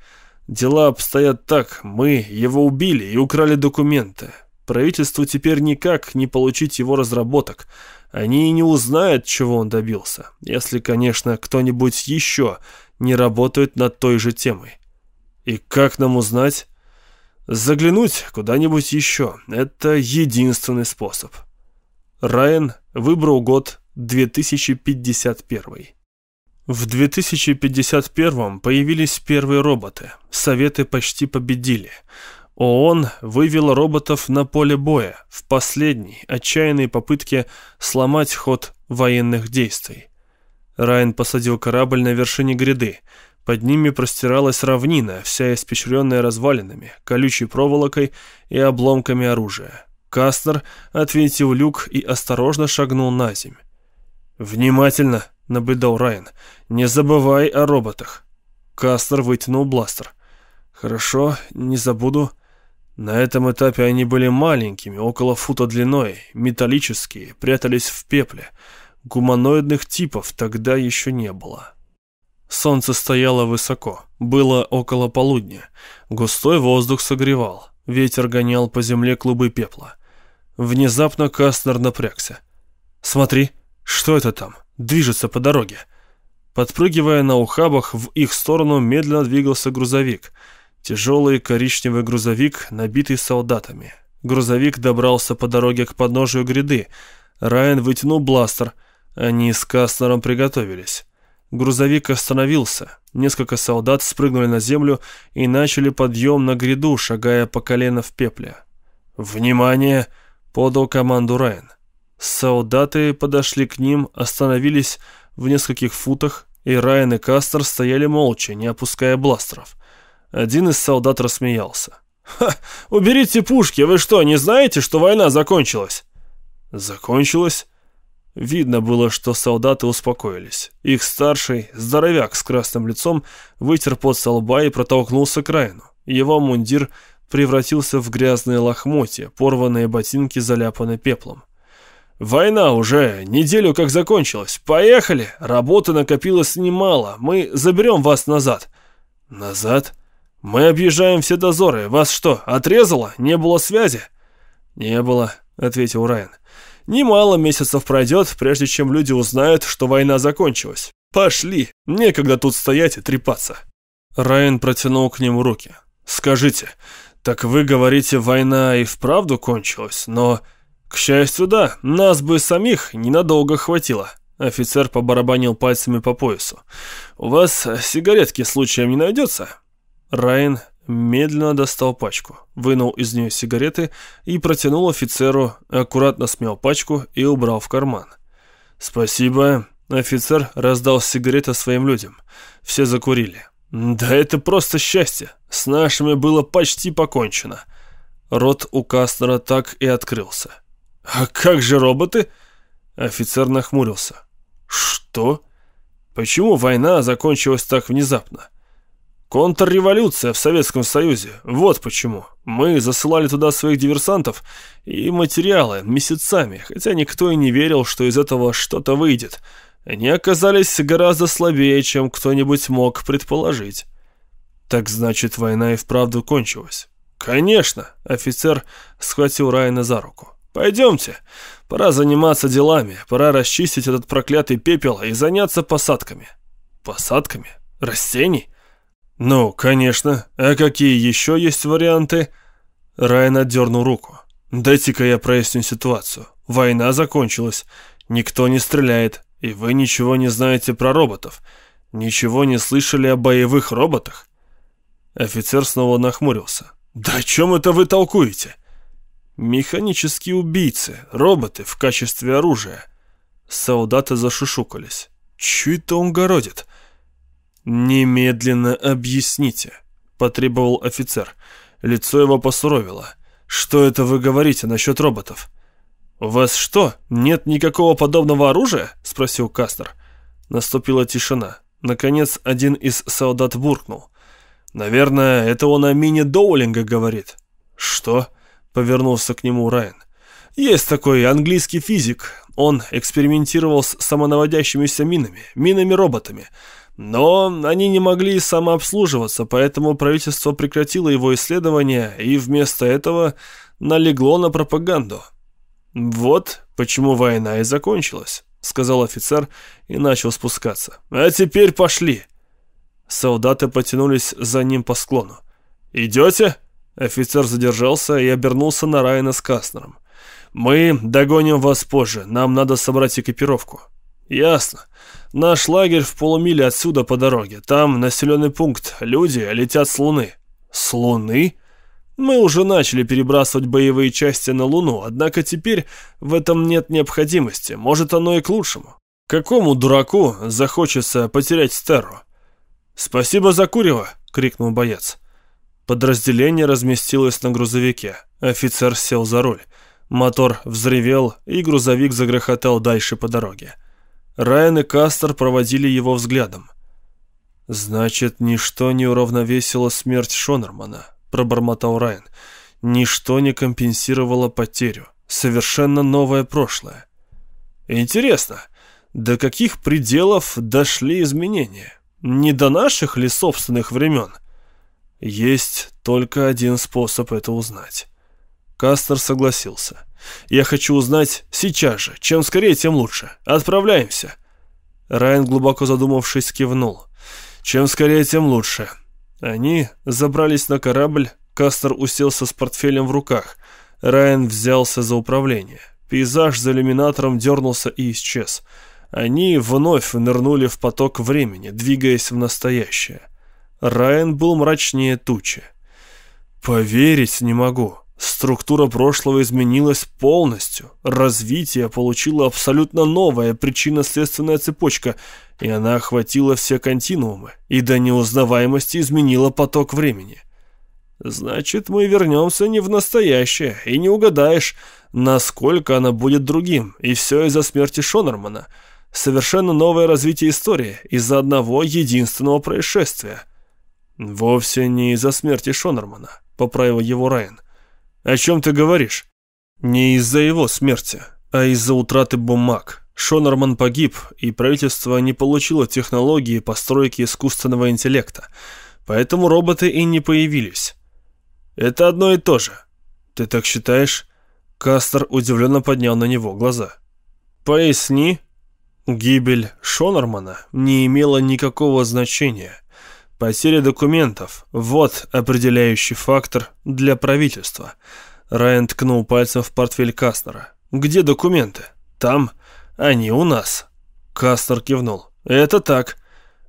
Speaker 1: дела обстоят так, мы его убили и украли документы. Правительству теперь никак не получить его разработок. Они и не узнают, чего он добился, если, конечно, кто-нибудь еще не работает над той же темой. И как нам узнать? Заглянуть куда-нибудь еще. Это единственный способ. Райан выбрал год 2051. В 2051 появились первые роботы. Советы почти победили. ООН вывела роботов на поле боя в последней, отчаянной попытке сломать ход военных действий. Райан посадил корабль на вершине гряды. Под ними простиралась равнина, вся испещренная развалинами, колючей проволокой и обломками оружия. Кастнер отвинтил люк и осторожно шагнул на земь. «Внимательно!» — наблюдал Райан. «Не забывай о роботах!» Кастнер вытянул бластер. «Хорошо, не забуду». На этом этапе они были маленькими, около фута длиной, металлические, прятались в пепле. Гуманоидных типов тогда еще не было. Солнце стояло высоко, было около полудня. Густой воздух согревал, ветер гонял по земле клубы пепла. Внезапно Кастнер напрягся. «Смотри, что это там? Движется по дороге». Подпрыгивая на ухабах, в их сторону медленно двигался грузовик. Тяжелый коричневый грузовик, набитый солдатами. Грузовик добрался по дороге к подножию гряды. Райан вытянул бластер — они с Кастнером приготовились. Грузовик остановился. Несколько солдат спрыгнули на землю и начали подъем на гряду, шагая по колено в пепле. «Внимание!» — подал команду Райан. Солдаты подошли к ним, остановились в нескольких футах, и Райан и Кастер стояли молча, не опуская бластеров. Один из солдат рассмеялся. «Ха! Уберите пушки! Вы что, не знаете, что война закончилась?» «Закончилась?» Видно было, что солдаты успокоились. Их старший, здоровяк с красным лицом, вытер пот со лба и протолкнулся к Райну. Его мундир превратился в грязные лохмотья, порванные ботинки заляпаны пеплом. «Война уже неделю как закончилась. Поехали! Работы накопилось немало. Мы заберем вас назад». «Назад? Мы объезжаем все дозоры. Вас что, отрезало? Не было связи?» «Не было», — ответил Райан. Немало месяцев пройдет, прежде чем люди узнают, что война закончилась. Пошли, некогда тут стоять и трепаться. Райан протянул к нему руки. Скажите, так вы говорите, война и вправду кончилась, но... К счастью, да, нас бы самих ненадолго хватило. Офицер побарабанил пальцами по поясу. «У вас сигаретки случаем не найдется?» Райан медленно достал пачку, вынул из нее сигареты и протянул офицеру, аккуратно смял пачку и убрал в карман. «Спасибо». Офицер раздал сигареты своим людям. Все закурили. «Да это просто счастье. С нашими было почти покончено». Рот у Кастнера так и открылся. «А как же роботы?» Офицер нахмурился. «Что? Почему война закончилась так внезапно?» Контрреволюция в Советском Союзе. Вот почему. Мы засылали туда своих диверсантов и материалы месяцами, хотя никто и не верил, что из этого что-то выйдет. Они оказались гораздо слабее, чем кто-нибудь мог предположить. Так значит, война и вправду кончилась. Конечно, офицер схватил Райана за руку. Пойдемте, пора заниматься делами, пора расчистить этот проклятый пепел и заняться посадками. Посадками? Растений? «Ну, конечно. А какие еще есть варианты?» Райан отдернул руку. «Дайте-ка я проясню ситуацию. Война закончилась. Никто не стреляет. И вы ничего не знаете про роботов. Ничего не слышали о боевых роботах?» Офицер снова нахмурился. «Да о чем это вы толкуете?» «Механические убийцы, роботы в качестве оружия». Солдаты зашушукались. «Чё это он городит?» «Немедленно объясните», — потребовал офицер. Лицо его посуровило. «Что это вы говорите насчет роботов?» «У вас что, нет никакого подобного оружия?» — спросил Кастер. Наступила тишина. Наконец, один из солдат буркнул. «Наверное, это он о мине Доулинга говорит». «Что?» — повернулся к нему Райан. «Есть такой английский физик. Он экспериментировал с самонаводящимися минами, минами-роботами. Но они не могли самообслуживаться, поэтому правительство прекратило его исследования и вместо этого налегло на пропаганду. Вот почему война и закончилась, сказал офицер и начал спускаться. А теперь пошли. Солдаты потянулись за ним по склону. «Идете?» Офицер задержался и обернулся на Райана с Кастнером. «Мы догоним вас позже, нам надо собрать экипировку». «Ясно. Наш лагерь в полумиле отсюда по дороге. Там населенный пункт, люди летят с Луны». «С Луны?» «Мы уже начали перебрасывать боевые части на Луну, однако теперь в этом нет необходимости. Может, оно и к лучшему. Какому дураку захочется потерять Стерру?» «Спасибо за курево!» — крикнул боец. Подразделение разместилось на грузовике. Офицер сел за руль. Мотор взревел, и грузовик загрохотал дальше по дороге. Райан и Кастер проводили его взглядом. «Значит, ничто не уравновесило смерть Шонермана», — пробормотал Райан. «Ничто не компенсировало потерю. Совершенно новое прошлое». «Интересно, до каких пределов дошли изменения? Не до наших ли собственных времен?» Есть только один способ это узнать. Кастер согласился. Я хочу узнать сейчас же. Чем скорее, тем лучше. Отправляемся. Райан, глубоко задумавшись, кивнул. Чем скорее, тем лучше. Они забрались на корабль. Кастер уселся с портфелем в руках. Райан взялся за управление. Пейзаж за иллюминатором дернулся и исчез. Они вновь нырнули в поток времени, двигаясь в настоящее. Райан был мрачнее тучи. «Поверить не могу. Структура прошлого изменилась полностью. Развитие получило абсолютно новая причинно-следственная цепочка, и она охватила все континуумы, и до неузнаваемости изменила поток времени. Значит, мы вернемся не в настоящее, и не угадаешь, насколько она будет другим, и все из-за смерти Шонермана. Совершенно новое развитие истории из-за одного единственного происшествия». «Вовсе не из-за смерти Шонермана», — поправил его Райан. «О чем ты говоришь?» «Не из-за его смерти, а из-за утраты бумаг. Шонерман погиб, и правительство не получило технологии постройки искусственного интеллекта, поэтому роботы и не появились». «Это одно и то же». «Ты так считаешь?» Кастер удивленно поднял на него глаза. «Поясни». Гибель Шонермана не имела никакого значения. Потеря документов – вот определяющий фактор для правительства. Райан ткнул пальцем в портфель Кастнера. «Где документы?» «Там. Они у нас». Кастнер кивнул. «Это так.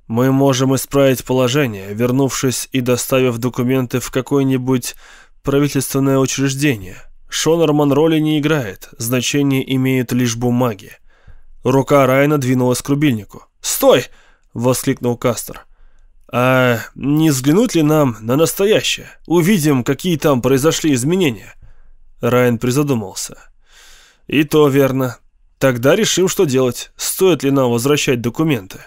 Speaker 1: Мы можем исправить положение, вернувшись и доставив документы в какое-нибудь правительственное учреждение. Шонерман роли не играет, значение имеют лишь бумаги». Рука Райана двинулась к рубильнику. «Стой!» — воскликнул Кастер. А не взглянуть ли нам на настоящее? Увидим, какие там произошли изменения. Райан призадумался. И то верно. Тогда решим, что делать. Стоит ли нам возвращать документы?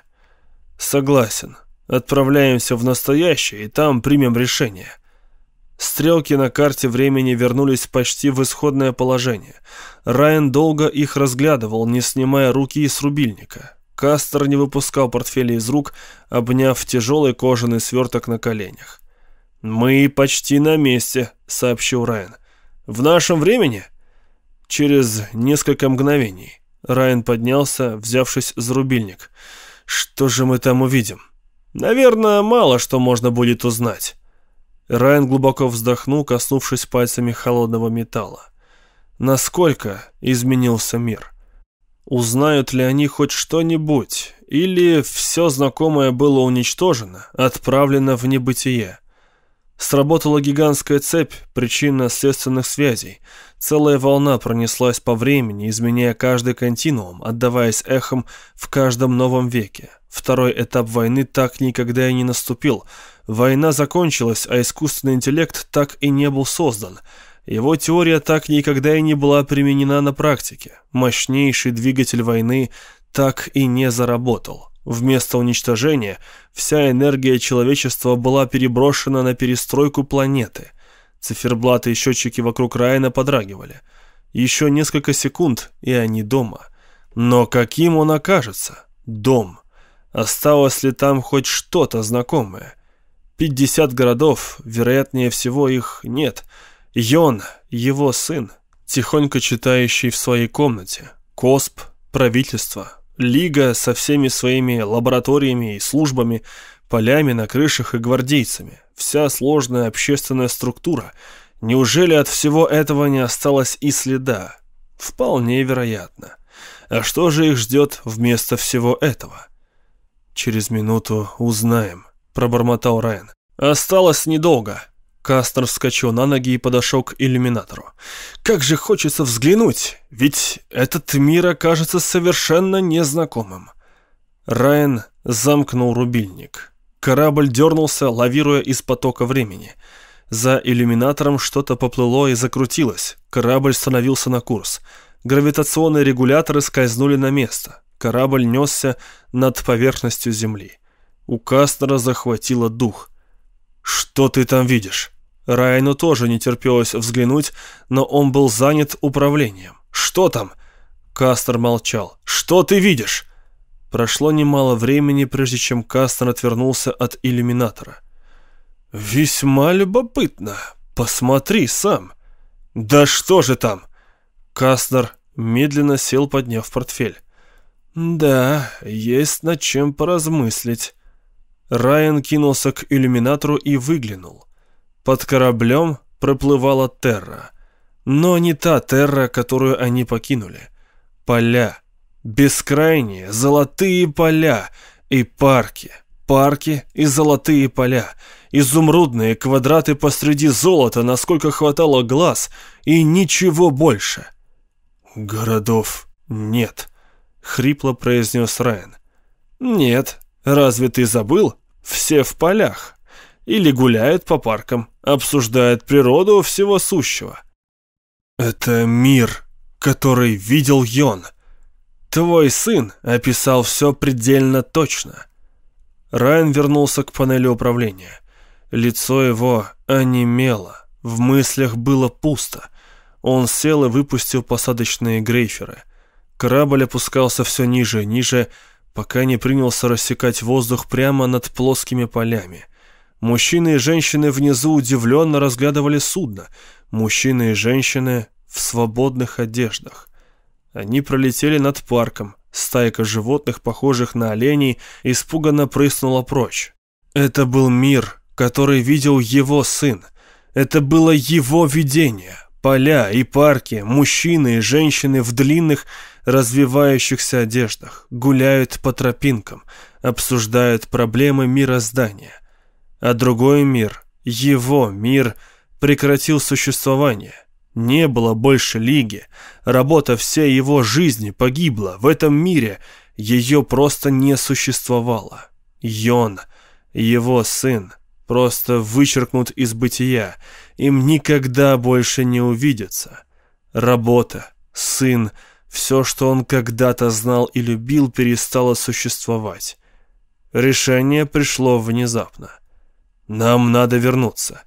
Speaker 1: Согласен. Отправляемся в настоящее и там примем решение. Стрелки на карте времени вернулись почти в исходное положение. Райан долго их разглядывал, не снимая руки с рубильника. Кастер не выпускал портфеля из рук, обняв тяжелый кожаный сверток на коленях. «Мы почти на месте», — сообщил Райан. «В нашем времени?» Через несколько мгновений Райан поднялся, взявшись за рубильник. «Что же мы там увидим?» «Наверное, мало что можно будет узнать». Райан глубоко вздохнул, коснувшись пальцами холодного металла. Насколько изменился мир? Узнают ли они хоть что-нибудь, или все знакомое было уничтожено, отправлено в небытие? Сработала гигантская цепь причинно-следственных связей. Целая волна пронеслась по времени, изменяя каждый континуум, отдаваясь эхом в каждом новом веке. Второй этап войны так никогда и не наступил. Война закончилась, а искусственный интеллект так и не был создан – его теория так никогда и не была применена на практике. Мощнейший двигатель войны так и не заработал. Вместо уничтожения вся энергия человечества была переброшена на перестройку планеты. Циферблаты и счетчики вокруг Райана подрагивали. Еще несколько секунд, и они дома. Но каким он окажется? Дом. Осталось ли там хоть что-то знакомое? 50 городов, вероятнее всего их нет. Йон, его сын, тихонько читающий в своей комнате. Косп, правительство, лига со всеми своими лабораториями и службами, полями на крышах и гвардейцами. Вся сложная общественная структура. Неужели от всего этого не осталось и следа? Вполне вероятно. А что же их ждет вместо всего этого? «Через минуту узнаем», — пробормотал Райан. «Осталось недолго». Кастер вскочил на ноги и подошел к иллюминатору. «Как же хочется взглянуть, ведь этот мир окажется совершенно незнакомым». Райан замкнул рубильник. Корабль дернулся, лавируя из потока времени. За иллюминатором что-то поплыло и закрутилось. Корабль становился на курс. Гравитационные регуляторы скользнули на место. Корабль несся над поверхностью Земли. У Кастнера захватило дух. «Что ты там видишь?» Райну тоже не терпелось взглянуть, но он был занят управлением. «Что там?» Кастер молчал. «Что ты видишь?» Прошло немало времени, прежде чем Кастер отвернулся от иллюминатора. «Весьма любопытно. Посмотри сам». «Да что же там?» Кастер медленно сел, подняв портфель. «Да, есть над чем поразмыслить». Райан кинулся к иллюминатору и выглянул. Под кораблем проплывала Терра. Но не та Терра, которую они покинули. Поля. Бескрайние, золотые поля и парки. Парки и золотые поля. Изумрудные квадраты посреди золота, насколько хватало глаз, и ничего больше. Городов нет. — хрипло произнес Райан. «Нет. Разве ты забыл? Все в полях. Или гуляют по паркам, обсуждают природу всего сущего». «Это мир, который видел Йон. Твой сын описал все предельно точно». Райан вернулся к панели управления. Лицо его онемело, в мыслях было пусто. Он сел и выпустил посадочные грейферы — Корабль опускался все ниже и ниже, пока не принялся рассекать воздух прямо над плоскими полями. Мужчины и женщины внизу удивленно разглядывали судно. Мужчины и женщины в свободных одеждах. Они пролетели над парком. Стайка животных, похожих на оленей, испуганно прыснула прочь. Это был мир, который видел его сын. Это было его видение. Поля и парки, мужчины и женщины в длинных, развивающихся одеждах, гуляют по тропинкам, обсуждают проблемы мироздания. А другой мир, его мир, прекратил существование. Не было больше Лиги. Работа всей его жизни погибла. В этом мире ее просто не существовало. Йон, его сын, просто вычеркнут из бытия. Им никогда больше не увидятся. Работа, сын, все, что он когда-то знал и любил, перестало существовать. Решение пришло внезапно. «Нам надо вернуться».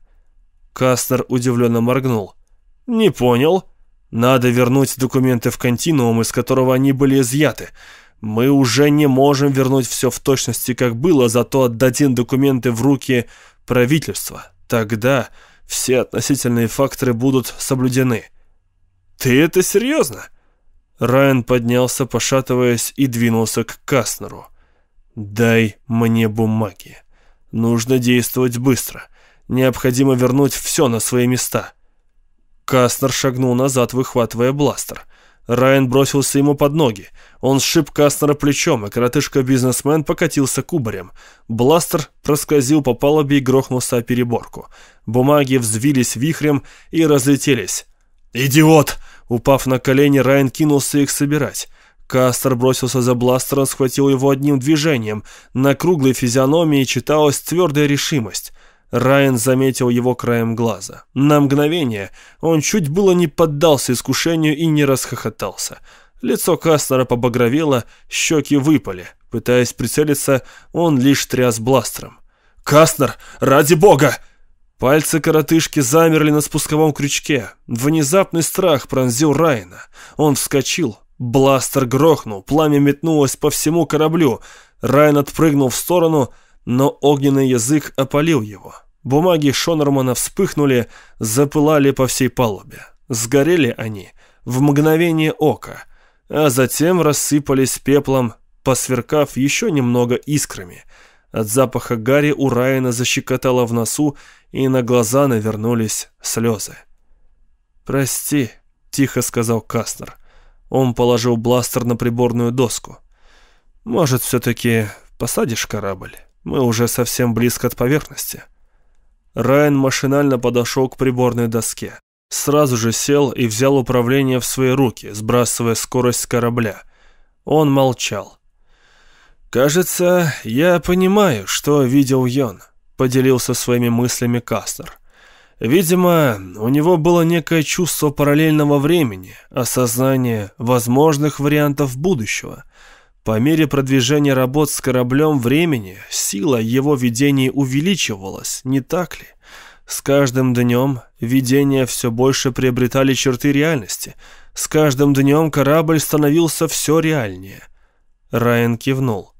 Speaker 1: Кастер удивленно моргнул. «Не понял. Надо вернуть документы в континуум, из которого они были изъяты. Мы уже не можем вернуть все в точности, как было, зато отдадим документы в руки правительства. Тогда все относительные факторы будут соблюдены». «Ты это серьезно?» Райан поднялся, пошатываясь, и двинулся к Кастнеру. «Дай мне бумаги. Нужно действовать быстро. Необходимо вернуть все на свои места». Кастнер шагнул назад, выхватывая бластер. Райан бросился ему под ноги. Он сшиб Кастнера плечом, и коротышка-бизнесмен покатился кубарем. Бластер проскользил по палубе и грохнулся о переборку. Бумаги взвились вихрем и разлетелись. «Идиот!» Упав на колени, Райан кинулся их собирать. Кастер бросился за бластером, схватил его одним движением. На круглой физиономии читалась твердая решимость. Райан заметил его краем глаза. На мгновение он чуть было не поддался искушению и не расхохотался. Лицо Кастера побагровело, щеки выпали. Пытаясь прицелиться, он лишь тряс бластером. «Кастнер, ради бога!» Пальцы коротышки замерли на спусковом крючке. Внезапный страх пронзил Райна. Он вскочил, Бластер грохнул, пламя метнулось по всему кораблю. Райан отпрыгнул в сторону, но огненный язык опалил его. Бумаги Шонермана вспыхнули, запылали по всей палубе. Сгорели они в мгновение ока, а затем рассыпались пеплом, посверкав еще немного искрами. От запаха гари у Райана защекотало в носу, и на глаза навернулись слезы. «Прости», — тихо сказал Кастнер. Он положил бластер на приборную доску. «Может, все-таки посадишь корабль? Мы уже совсем близко от поверхности». Райан машинально подошел к приборной доске. Сразу же сел и взял управление в свои руки, сбрасывая скорость корабля. Он молчал. «Кажется, я понимаю, что видел Йон», — поделился своими мыслями Кастер. Видимо, у него было некое чувство параллельного времени, осознание возможных вариантов будущего. По мере продвижения работ с кораблем времени, сила его видений увеличивалась, не так ли? С каждым днем видения все больше приобретали черты реальности. С каждым днем корабль становился все реальнее. Райан кивнул.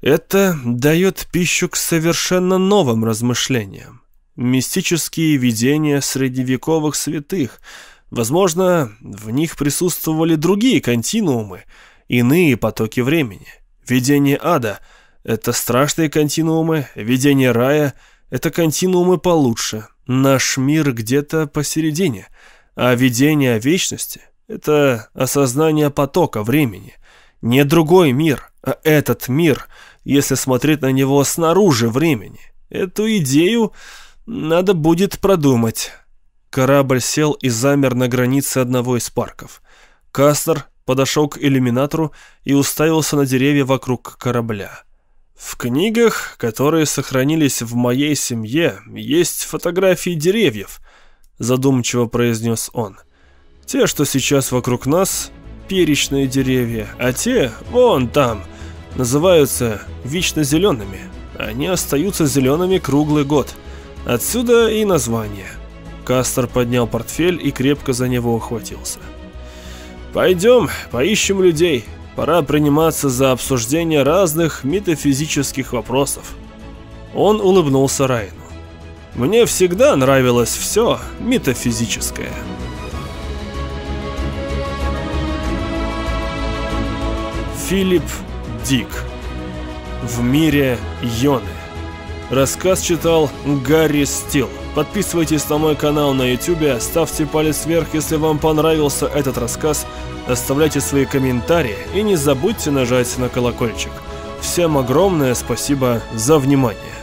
Speaker 1: Это дает пищу к совершенно новым размышлениям мистические видения средневековых святых. Возможно, в них присутствовали другие континуумы, иные потоки времени. Видение ада — это страшные континуумы, видение рая — это континуумы получше. Наш мир где-то посередине, а видение вечности — это осознание потока времени. Не другой мир, а этот мир, если смотреть на него снаружи времени. Эту идею надо будет продумать. Корабль сел и замер на границе одного из парков. Кастер подошел к иллюминатору и уставился на деревья вокруг корабля. В книгах, которые сохранились в моей семье, есть фотографии деревьев, задумчиво произнес он. Те, что сейчас вокруг нас, перечные деревья, а те, вон там, называются вечно зелеными. Они остаются зелеными круглый год. Отсюда и название. Кастер поднял портфель и крепко за него ухватился. «Пойдем, поищем людей. Пора приниматься за обсуждение разных метафизических вопросов». Он улыбнулся Райну. «Мне всегда нравилось все метафизическое». Филипп Дик. В мире Йоны. Рассказ читал Гарри Стил. Подписывайтесь на мой канал на YouTube, ставьте палец вверх, если вам понравился этот рассказ, оставляйте свои комментарии и не забудьте нажать на колокольчик. Всем огромное спасибо за внимание.